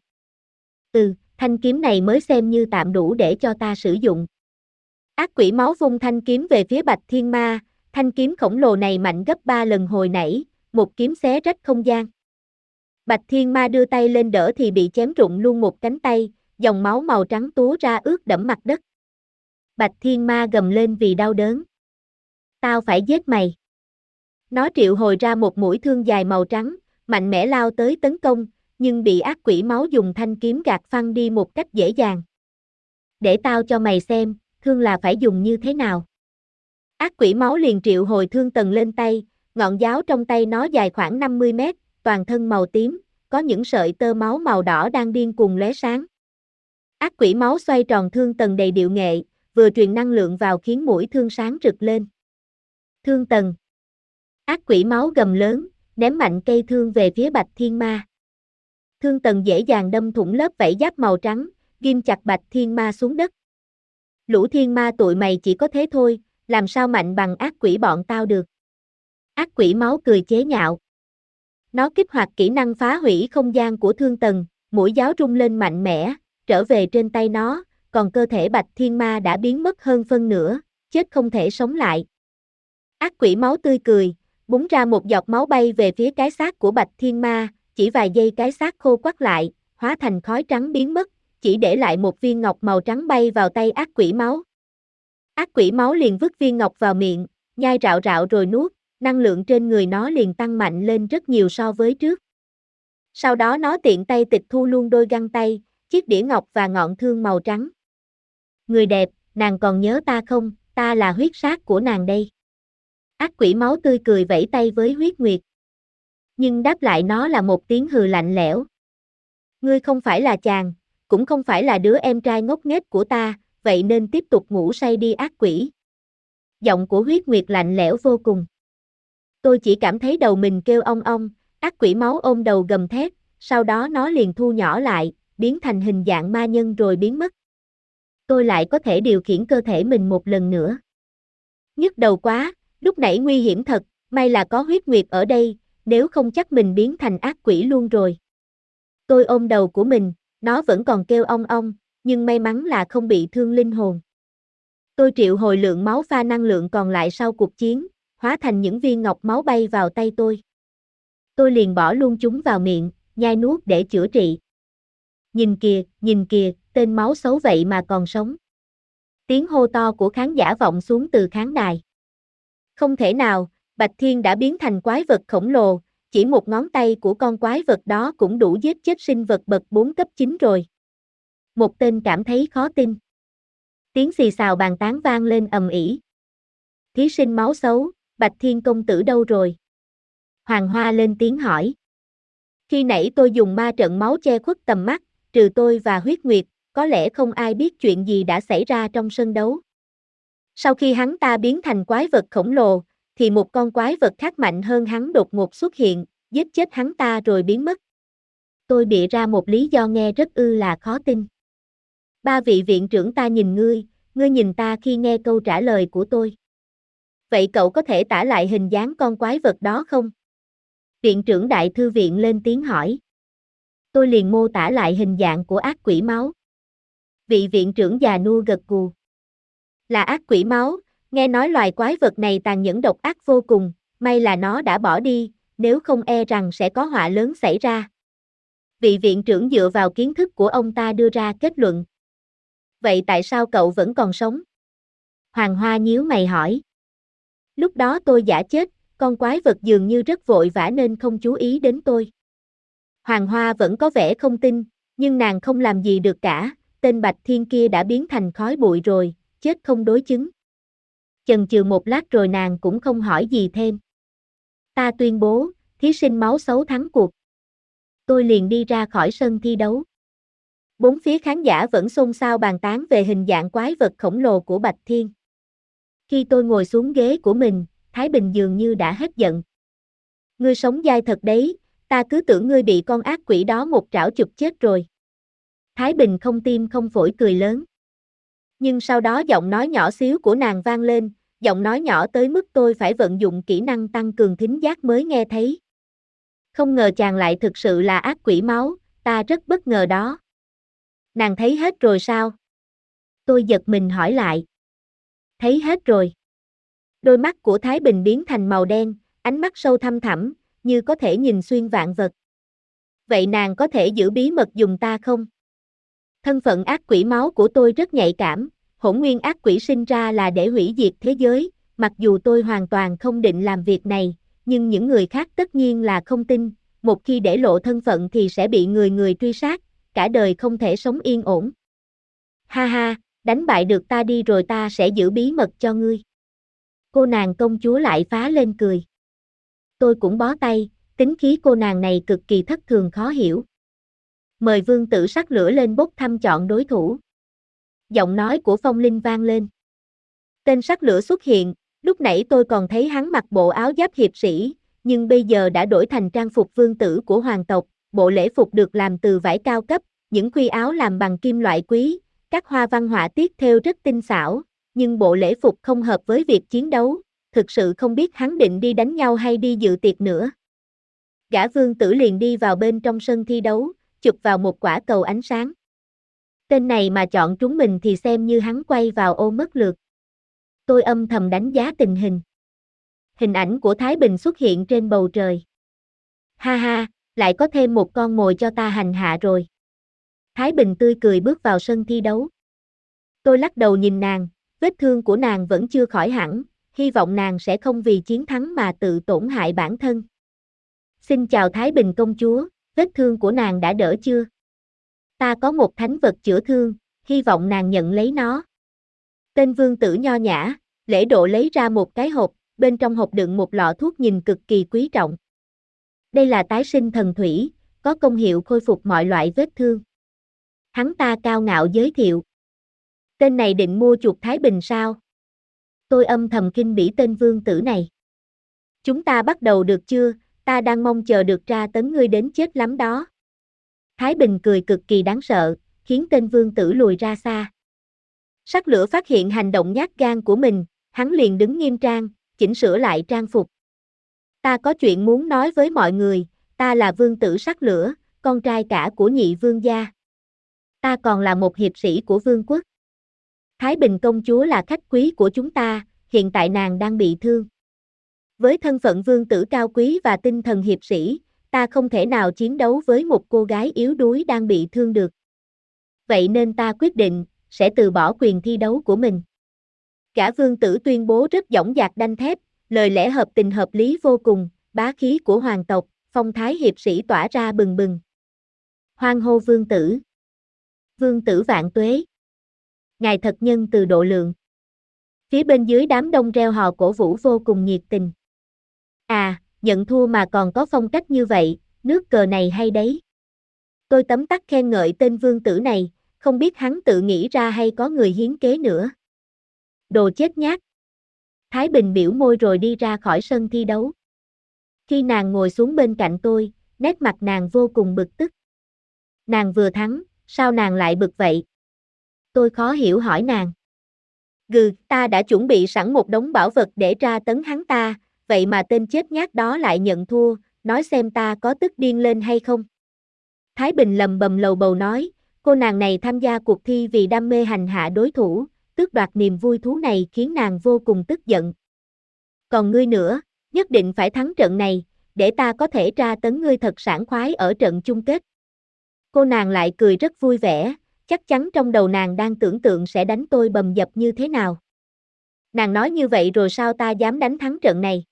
Ừ, thanh kiếm này mới xem như tạm đủ để cho ta sử dụng. Ác quỷ máu vung thanh kiếm về phía Bạch Thiên Ma, thanh kiếm khổng lồ này mạnh gấp ba lần hồi nãy, một kiếm xé rách không gian. Bạch Thiên Ma đưa tay lên đỡ thì bị chém rụng luôn một cánh tay, dòng máu màu trắng túa ra ướt đẫm mặt đất. Bạch Thiên Ma gầm lên vì đau đớn. Tao phải giết mày. Nó triệu hồi ra một mũi thương dài màu trắng, mạnh mẽ lao tới tấn công, nhưng bị ác quỷ máu dùng thanh kiếm gạt phăng đi một cách dễ dàng. Để tao cho mày xem, thương là phải dùng như thế nào. Ác quỷ máu liền triệu hồi thương tần lên tay, ngọn giáo trong tay nó dài khoảng 50 mét, toàn thân màu tím, có những sợi tơ máu màu đỏ đang điên cuồng lóe sáng. Ác quỷ máu xoay tròn thương tần đầy điệu nghệ, vừa truyền năng lượng vào khiến mũi thương sáng rực lên. Thương tần. Ác quỷ máu gầm lớn, ném mạnh cây thương về phía Bạch Thiên Ma. Thương tần dễ dàng đâm thủng lớp vảy giáp màu trắng, ghim chặt Bạch Thiên Ma xuống đất. Lũ thiên ma tụi mày chỉ có thế thôi, làm sao mạnh bằng ác quỷ bọn tao được. Ác quỷ máu cười chế nhạo. Nó kích hoạt kỹ năng phá hủy không gian của thương tần, mũi giáo rung lên mạnh mẽ, trở về trên tay nó, còn cơ thể bạch thiên ma đã biến mất hơn phân nửa, chết không thể sống lại. Ác quỷ máu tươi cười, búng ra một giọt máu bay về phía cái xác của bạch thiên ma, chỉ vài giây cái xác khô quắt lại, hóa thành khói trắng biến mất, chỉ để lại một viên ngọc màu trắng bay vào tay ác quỷ máu. Ác quỷ máu liền vứt viên ngọc vào miệng, nhai rạo rạo rồi nuốt, năng lượng trên người nó liền tăng mạnh lên rất nhiều so với trước. Sau đó nó tiện tay tịch thu luôn đôi găng tay, chiếc đĩa ngọc và ngọn thương màu trắng. Người đẹp, nàng còn nhớ ta không, ta là huyết sát của nàng đây. Ác quỷ máu tươi cười vẫy tay với huyết nguyệt. Nhưng đáp lại nó là một tiếng hừ lạnh lẽo. Ngươi không phải là chàng, cũng không phải là đứa em trai ngốc nghếch của ta, vậy nên tiếp tục ngủ say đi ác quỷ. Giọng của huyết nguyệt lạnh lẽo vô cùng. Tôi chỉ cảm thấy đầu mình kêu ong ong, ác quỷ máu ôm đầu gầm thét, sau đó nó liền thu nhỏ lại, biến thành hình dạng ma nhân rồi biến mất. Tôi lại có thể điều khiển cơ thể mình một lần nữa. Nhức đầu quá, lúc nãy nguy hiểm thật, may là có huyết nguyệt ở đây, nếu không chắc mình biến thành ác quỷ luôn rồi. Tôi ôm đầu của mình, nó vẫn còn kêu ong ong, nhưng may mắn là không bị thương linh hồn. Tôi triệu hồi lượng máu pha năng lượng còn lại sau cuộc chiến, hóa thành những viên ngọc máu bay vào tay tôi. Tôi liền bỏ luôn chúng vào miệng, nhai nuốt để chữa trị. Nhìn kìa, nhìn kìa, tên máu xấu vậy mà còn sống. Tiếng hô to của khán giả vọng xuống từ khán đài. Không thể nào, Bạch Thiên đã biến thành quái vật khổng lồ, chỉ một ngón tay của con quái vật đó cũng đủ giết chết sinh vật bậc 4 cấp 9 rồi. Một tên cảm thấy khó tin. Tiếng xì xào bàn tán vang lên ầm ĩ. Thí sinh máu xấu, Bạch Thiên công tử đâu rồi? Hoàng Hoa lên tiếng hỏi. Khi nãy tôi dùng ma trận máu che khuất tầm mắt, trừ tôi và huyết nguyệt, có lẽ không ai biết chuyện gì đã xảy ra trong sân đấu. Sau khi hắn ta biến thành quái vật khổng lồ, thì một con quái vật khác mạnh hơn hắn đột ngột xuất hiện, giết chết hắn ta rồi biến mất. Tôi bịa ra một lý do nghe rất ư là khó tin. Ba vị viện trưởng ta nhìn ngươi, ngươi nhìn ta khi nghe câu trả lời của tôi. Vậy cậu có thể tả lại hình dáng con quái vật đó không? Viện trưởng đại thư viện lên tiếng hỏi. Tôi liền mô tả lại hình dạng của ác quỷ máu. Vị viện trưởng già nua gật gù. Là ác quỷ máu, nghe nói loài quái vật này tàn nhẫn độc ác vô cùng, may là nó đã bỏ đi, nếu không e rằng sẽ có họa lớn xảy ra. Vị viện trưởng dựa vào kiến thức của ông ta đưa ra kết luận. Vậy tại sao cậu vẫn còn sống? Hoàng Hoa nhíu mày hỏi. Lúc đó tôi giả chết, con quái vật dường như rất vội vã nên không chú ý đến tôi. Hoàng Hoa vẫn có vẻ không tin, nhưng nàng không làm gì được cả, tên Bạch Thiên kia đã biến thành khói bụi rồi, chết không đối chứng. Chần chừ một lát rồi nàng cũng không hỏi gì thêm. Ta tuyên bố, thí sinh máu xấu thắng cuộc. Tôi liền đi ra khỏi sân thi đấu. Bốn phía khán giả vẫn xôn xao bàn tán về hình dạng quái vật khổng lồ của Bạch Thiên. Khi tôi ngồi xuống ghế của mình, Thái Bình dường như đã hết giận. Ngươi sống dai thật đấy, ta cứ tưởng ngươi bị con ác quỷ đó một trảo chụp chết rồi. Thái Bình không tim không phổi cười lớn. Nhưng sau đó giọng nói nhỏ xíu của nàng vang lên, giọng nói nhỏ tới mức tôi phải vận dụng kỹ năng tăng cường thính giác mới nghe thấy. Không ngờ chàng lại thực sự là ác quỷ máu, ta rất bất ngờ đó. Nàng thấy hết rồi sao? Tôi giật mình hỏi lại. Thấy hết rồi. Đôi mắt của Thái Bình biến thành màu đen, ánh mắt sâu thăm thẳm, như có thể nhìn xuyên vạn vật. Vậy nàng có thể giữ bí mật dùng ta không? Thân phận ác quỷ máu của tôi rất nhạy cảm, hỗn nguyên ác quỷ sinh ra là để hủy diệt thế giới, mặc dù tôi hoàn toàn không định làm việc này, nhưng những người khác tất nhiên là không tin, một khi để lộ thân phận thì sẽ bị người người truy sát, cả đời không thể sống yên ổn. Ha ha, đánh bại được ta đi rồi ta sẽ giữ bí mật cho ngươi. Cô nàng công chúa lại phá lên cười. Tôi cũng bó tay, tính khí cô nàng này cực kỳ thất thường khó hiểu. Mời vương tử sắc lửa lên bốc thăm chọn đối thủ. Giọng nói của phong linh vang lên. Tên sắc lửa xuất hiện, lúc nãy tôi còn thấy hắn mặc bộ áo giáp hiệp sĩ, nhưng bây giờ đã đổi thành trang phục vương tử của hoàng tộc, bộ lễ phục được làm từ vải cao cấp, những khuy áo làm bằng kim loại quý, các hoa văn họa tiết theo rất tinh xảo, nhưng bộ lễ phục không hợp với việc chiến đấu, thực sự không biết hắn định đi đánh nhau hay đi dự tiệc nữa. Gã vương tử liền đi vào bên trong sân thi đấu, chụp vào một quả cầu ánh sáng. Tên này mà chọn chúng mình thì xem như hắn quay vào ô mất lượt. Tôi âm thầm đánh giá tình hình. Hình ảnh của Thái Bình xuất hiện trên bầu trời. Ha ha, lại có thêm một con mồi cho ta hành hạ rồi. Thái Bình tươi cười bước vào sân thi đấu. Tôi lắc đầu nhìn nàng, vết thương của nàng vẫn chưa khỏi hẳn, hy vọng nàng sẽ không vì chiến thắng mà tự tổn hại bản thân. Xin chào Thái Bình công chúa, vết thương của nàng đã đỡ chưa? Ta có một thánh vật chữa thương, hy vọng nàng nhận lấy nó. Tên vương tử nho nhã, lễ độ lấy ra một cái hộp, bên trong hộp đựng một lọ thuốc nhìn cực kỳ quý trọng. Đây là tái sinh thần thủy, có công hiệu khôi phục mọi loại vết thương. Hắn ta cao ngạo giới thiệu. Tên này định mua chuột Thái Bình sao? Tôi âm thầm kinh bỉ tên vương tử này. Chúng ta bắt đầu được chưa, ta đang mong chờ được tra tấn ngươi đến chết lắm đó. Thái Bình cười cực kỳ đáng sợ, khiến tên vương tử lùi ra xa. Sắc lửa phát hiện hành động nhát gan của mình, hắn liền đứng nghiêm trang, chỉnh sửa lại trang phục. Ta có chuyện muốn nói với mọi người, ta là vương tử sắc lửa, con trai cả của nhị vương gia. Ta còn là một hiệp sĩ của vương quốc. Thái Bình công chúa là khách quý của chúng ta, hiện tại nàng đang bị thương. Với thân phận vương tử cao quý và tinh thần hiệp sĩ, ta không thể nào chiến đấu với một cô gái yếu đuối đang bị thương được. Vậy nên ta quyết định, sẽ từ bỏ quyền thi đấu của mình. Cả vương tử tuyên bố rất dõng dạc đanh thép, lời lẽ hợp tình hợp lý vô cùng, bá khí của hoàng tộc, phong thái hiệp sĩ tỏa ra bừng bừng. Hoang hô vương tử. Vương tử vạn tuế. Ngài thật nhân từ độ lượng. Phía bên dưới đám đông reo hò cổ vũ vô cùng nhiệt tình. À, nhận thua mà còn có phong cách như vậy, nước cờ này hay đấy. Tôi tấm tắc khen ngợi tên vương tử này, không biết hắn tự nghĩ ra hay có người hiến kế nữa. Đồ chết nhát. Thái Bình biểu môi rồi đi ra khỏi sân thi đấu. Khi nàng ngồi xuống bên cạnh tôi, nét mặt nàng vô cùng bực tức. Nàng vừa thắng, sao nàng lại bực vậy? Tôi khó hiểu hỏi nàng. Gừ, ta đã chuẩn bị sẵn một đống bảo vật để tra tấn hắn ta, vậy mà tên chết nhát đó lại nhận thua, nói xem ta có tức điên lên hay không. Thái Bình lầm bầm lầu bầu nói, cô nàng này tham gia cuộc thi vì đam mê hành hạ đối thủ, tước đoạt niềm vui thú này khiến nàng vô cùng tức giận. Còn ngươi nữa, nhất định phải thắng trận này, để ta có thể tra tấn ngươi thật sảng khoái ở trận chung kết. Cô nàng lại cười rất vui vẻ, chắc chắn trong đầu nàng đang tưởng tượng sẽ đánh tôi bầm dập như thế nào. Nàng nói như vậy rồi sao ta dám đánh thắng trận này?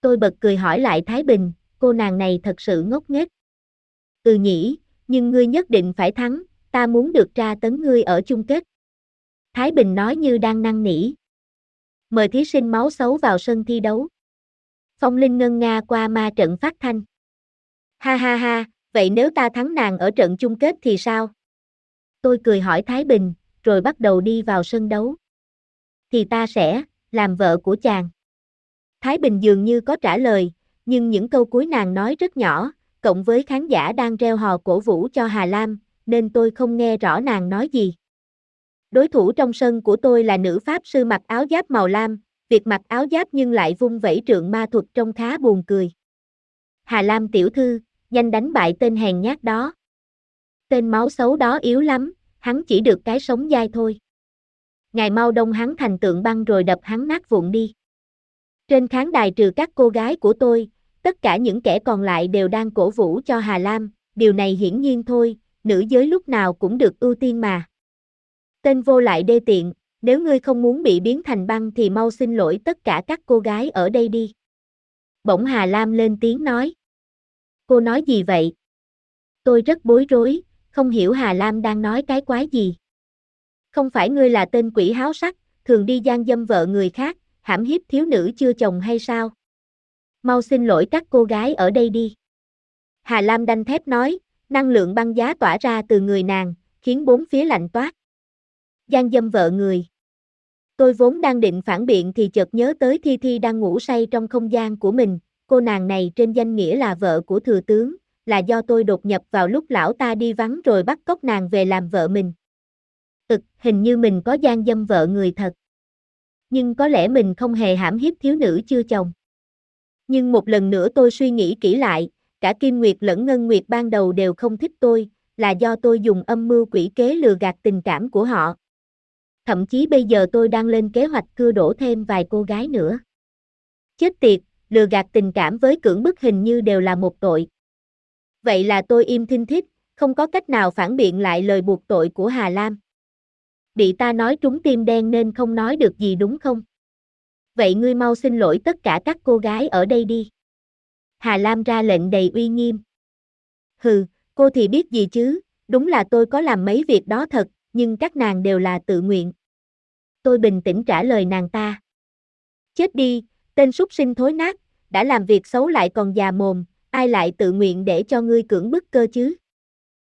Tôi bật cười hỏi lại Thái Bình, cô nàng này thật sự ngốc nghếch. Ừ nhỉ, nhưng ngươi nhất định phải thắng, ta muốn được tra tấn ngươi ở chung kết. Thái Bình nói như đang năn nỉ. Mời thí sinh máu xấu vào sân thi đấu. Phong Linh ngân nga qua ma trận phát thanh. Ha ha ha, vậy nếu ta thắng nàng ở trận chung kết thì sao? Tôi cười hỏi Thái Bình, rồi bắt đầu đi vào sân đấu. Thì ta sẽ, làm vợ của chàng. Thái Bình dường như có trả lời, nhưng những câu cuối nàng nói rất nhỏ, cộng với khán giả đang reo hò cổ vũ cho Hà Lam, nên tôi không nghe rõ nàng nói gì. Đối thủ trong sân của tôi là nữ pháp sư mặc áo giáp màu lam, việc mặc áo giáp nhưng lại vung vẩy trượng ma thuật trông khá buồn cười. Hà Lam tiểu thư, nhanh đánh bại tên hèn nhát đó. Tên máu xấu đó yếu lắm, hắn chỉ được cái sống dai thôi. Ngài mau đông hắn thành tượng băng rồi đập hắn nát vụn đi. Trên khán đài trừ các cô gái của tôi, tất cả những kẻ còn lại đều đang cổ vũ cho Hà Lam, điều này hiển nhiên thôi, nữ giới lúc nào cũng được ưu tiên mà. Tên vô lại đê tiện, nếu ngươi không muốn bị biến thành băng thì mau xin lỗi tất cả các cô gái ở đây đi. Bỗng Hà Lam lên tiếng nói. Cô nói gì vậy? Tôi rất bối rối, không hiểu Hà Lam đang nói cái quái gì. Không phải ngươi là tên quỷ háo sắc, thường đi gian dâm vợ người khác, hãm hiếp thiếu nữ chưa chồng hay sao? Mau xin lỗi các cô gái ở đây đi. Hà Lam đanh thép nói, năng lượng băng giá tỏa ra từ người nàng, khiến bốn phía lạnh toát. Gian dâm vợ người. Tôi vốn đang định phản biện thì chợt nhớ tới Thi Thi đang ngủ say trong không gian của mình, cô nàng này trên danh nghĩa là vợ của thừa tướng, là do tôi đột nhập vào lúc lão ta đi vắng rồi bắt cóc nàng về làm vợ mình. Ực, hình như mình có gian dâm vợ người thật. Nhưng có lẽ mình không hề hãm hiếp thiếu nữ chưa chồng. Nhưng một lần nữa tôi suy nghĩ kỹ lại, cả Kim Nguyệt lẫn Ngân Nguyệt ban đầu đều không thích tôi, là do tôi dùng âm mưu quỷ kế lừa gạt tình cảm của họ. Thậm chí bây giờ tôi đang lên kế hoạch cưa đổ thêm vài cô gái nữa. Chết tiệt, lừa gạt tình cảm với cưỡng bức hình như đều là một tội. Vậy là tôi im thinh thích, không có cách nào phản biện lại lời buộc tội của Hà Lam. Bị ta nói trúng tim đen nên không nói được gì đúng không? Vậy ngươi mau xin lỗi tất cả các cô gái ở đây đi. Hà Lam ra lệnh đầy uy nghiêm. Hừ, cô thì biết gì chứ, đúng là tôi có làm mấy việc đó thật, nhưng các nàng đều là tự nguyện. Tôi bình tĩnh trả lời nàng ta. Chết đi, tên súc sinh thối nát, đã làm việc xấu lại còn già mồm, ai lại tự nguyện để cho ngươi cưỡng bức cơ chứ?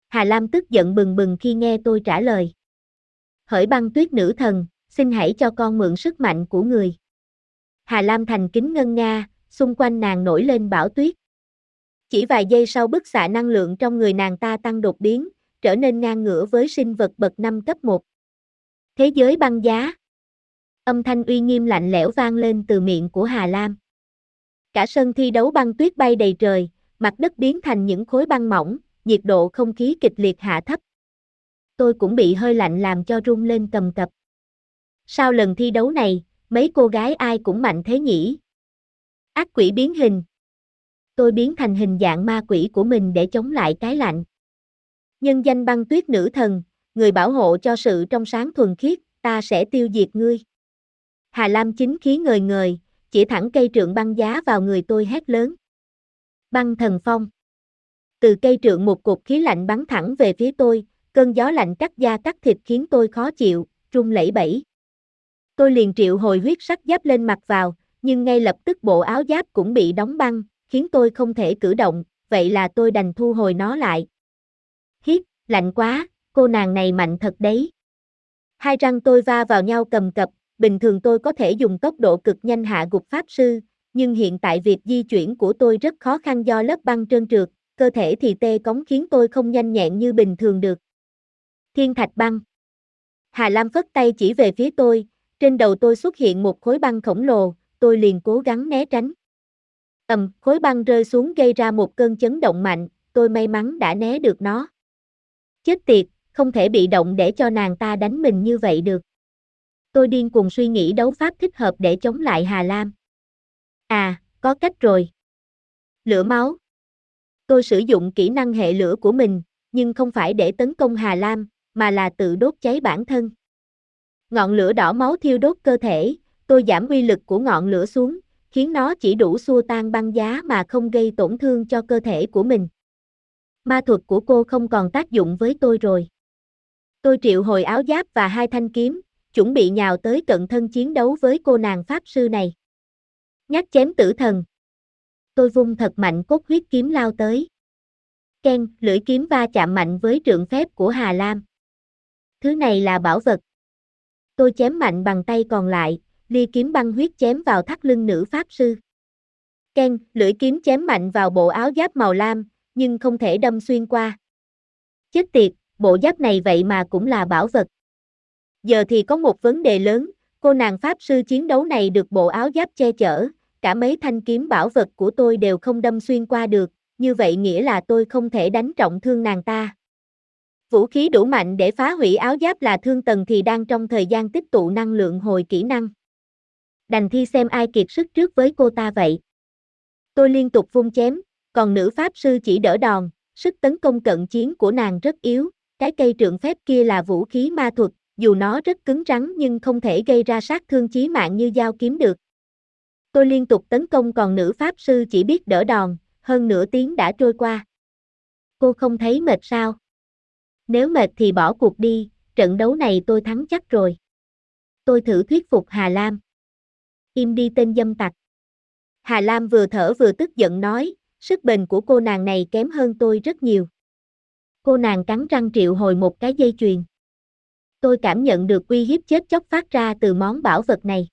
Hà Lam tức giận bừng bừng khi nghe tôi trả lời. Hỡi băng tuyết nữ thần, xin hãy cho con mượn sức mạnh của người. Hà Lam thành kính ngân nga, xung quanh nàng nổi lên bão tuyết. Chỉ vài giây sau bức xạ năng lượng trong người nàng ta tăng đột biến, trở nên ngang ngửa với sinh vật bậc 5 cấp 1. Thế giới băng giá. Âm thanh uy nghiêm lạnh lẽo vang lên từ miệng của Hà Lam. Cả sân thi đấu băng tuyết bay đầy trời, mặt đất biến thành những khối băng mỏng, nhiệt độ không khí kịch liệt hạ thấp. Tôi cũng bị hơi lạnh làm cho run lên cầm cập. Sau lần thi đấu này, mấy cô gái ai cũng mạnh thế nhỉ? Ác quỷ biến hình. Tôi biến thành hình dạng ma quỷ của mình để chống lại cái lạnh. Nhân danh băng tuyết nữ thần, người bảo hộ cho sự trong sáng thuần khiết, ta sẽ tiêu diệt ngươi. Hà Lam chính khí ngời ngời, chỉ thẳng cây trượng băng giá vào người tôi hét lớn. Băng thần phong. Từ cây trượng một cột khí lạnh bắn thẳng về phía tôi, cơn gió lạnh cắt da cắt thịt khiến tôi khó chịu, run lẩy bẩy. Tôi liền triệu hồi huyết sắc giáp lên mặt vào, nhưng ngay lập tức bộ áo giáp cũng bị đóng băng, khiến tôi không thể cử động, vậy là tôi đành thu hồi nó lại. Hiếp, lạnh quá, cô nàng này mạnh thật đấy. Hai răng tôi va vào nhau cầm cập, bình thường tôi có thể dùng tốc độ cực nhanh hạ gục pháp sư, nhưng hiện tại việc di chuyển của tôi rất khó khăn do lớp băng trơn trượt, cơ thể thì tê cống khiến tôi không nhanh nhẹn như bình thường được. Thiên thạch băng. Hà Lam phất tay chỉ về phía tôi, Trên đầu tôi xuất hiện một khối băng khổng lồ, tôi liền cố gắng né tránh. Ầm, khối băng rơi xuống gây ra một cơn chấn động mạnh, tôi may mắn đã né được nó. Chết tiệt, không thể bị động để cho nàng ta đánh mình như vậy được. Tôi điên cuồng suy nghĩ đấu pháp thích hợp để chống lại Hà Lam. À, có cách rồi. Lửa máu. Tôi sử dụng kỹ năng hệ lửa của mình, nhưng không phải để tấn công Hà Lam, mà là tự đốt cháy bản thân. Ngọn lửa đỏ máu thiêu đốt cơ thể, tôi giảm uy lực của ngọn lửa xuống, khiến nó chỉ đủ xua tan băng giá mà không gây tổn thương cho cơ thể của mình. Ma thuật của cô không còn tác dụng với tôi rồi. Tôi triệu hồi áo giáp và hai thanh kiếm, chuẩn bị nhào tới cận thân chiến đấu với cô nàng pháp sư này. Nhát chém tử thần. Tôi vung thật mạnh cốt huyết kiếm lao tới. Ken, lưỡi kiếm va chạm mạnh với trượng phép của Hà Lam. Thứ này là bảo vật. Tôi chém mạnh bằng tay còn lại, ly kiếm băng huyết chém vào thắt lưng nữ pháp sư. Ken, lưỡi kiếm chém mạnh vào bộ áo giáp màu lam, nhưng không thể đâm xuyên qua. Chết tiệt, bộ giáp này vậy mà cũng là bảo vật. Giờ thì có một vấn đề lớn, cô nàng pháp sư chiến đấu này được bộ áo giáp che chở, cả mấy thanh kiếm bảo vật của tôi đều không đâm xuyên qua được, như vậy nghĩa là tôi không thể đánh trọng thương nàng ta. Vũ khí đủ mạnh để phá hủy áo giáp là thương tần thì đang trong thời gian tích tụ năng lượng hồi kỹ năng. Đành thi xem ai kiệt sức trước với cô ta vậy. Tôi liên tục vung chém, còn nữ pháp sư chỉ đỡ đòn, sức tấn công cận chiến của nàng rất yếu, cái cây trượng phép kia là vũ khí ma thuật, dù nó rất cứng rắn nhưng không thể gây ra sát thương chí mạng như dao kiếm được. Tôi liên tục tấn công còn nữ pháp sư chỉ biết đỡ đòn, hơn nửa tiếng đã trôi qua. Cô không thấy mệt sao? Nếu mệt thì bỏ cuộc đi, trận đấu này tôi thắng chắc rồi. Tôi thử thuyết phục Hà Lam. Im đi tên dâm tặc. Hà Lam vừa thở vừa tức giận nói, sức bền của cô nàng này kém hơn tôi rất nhiều. Cô nàng cắn răng triệu hồi một cái dây chuyền. Tôi cảm nhận được uy hiếp chết chóc phát ra từ món bảo vật này.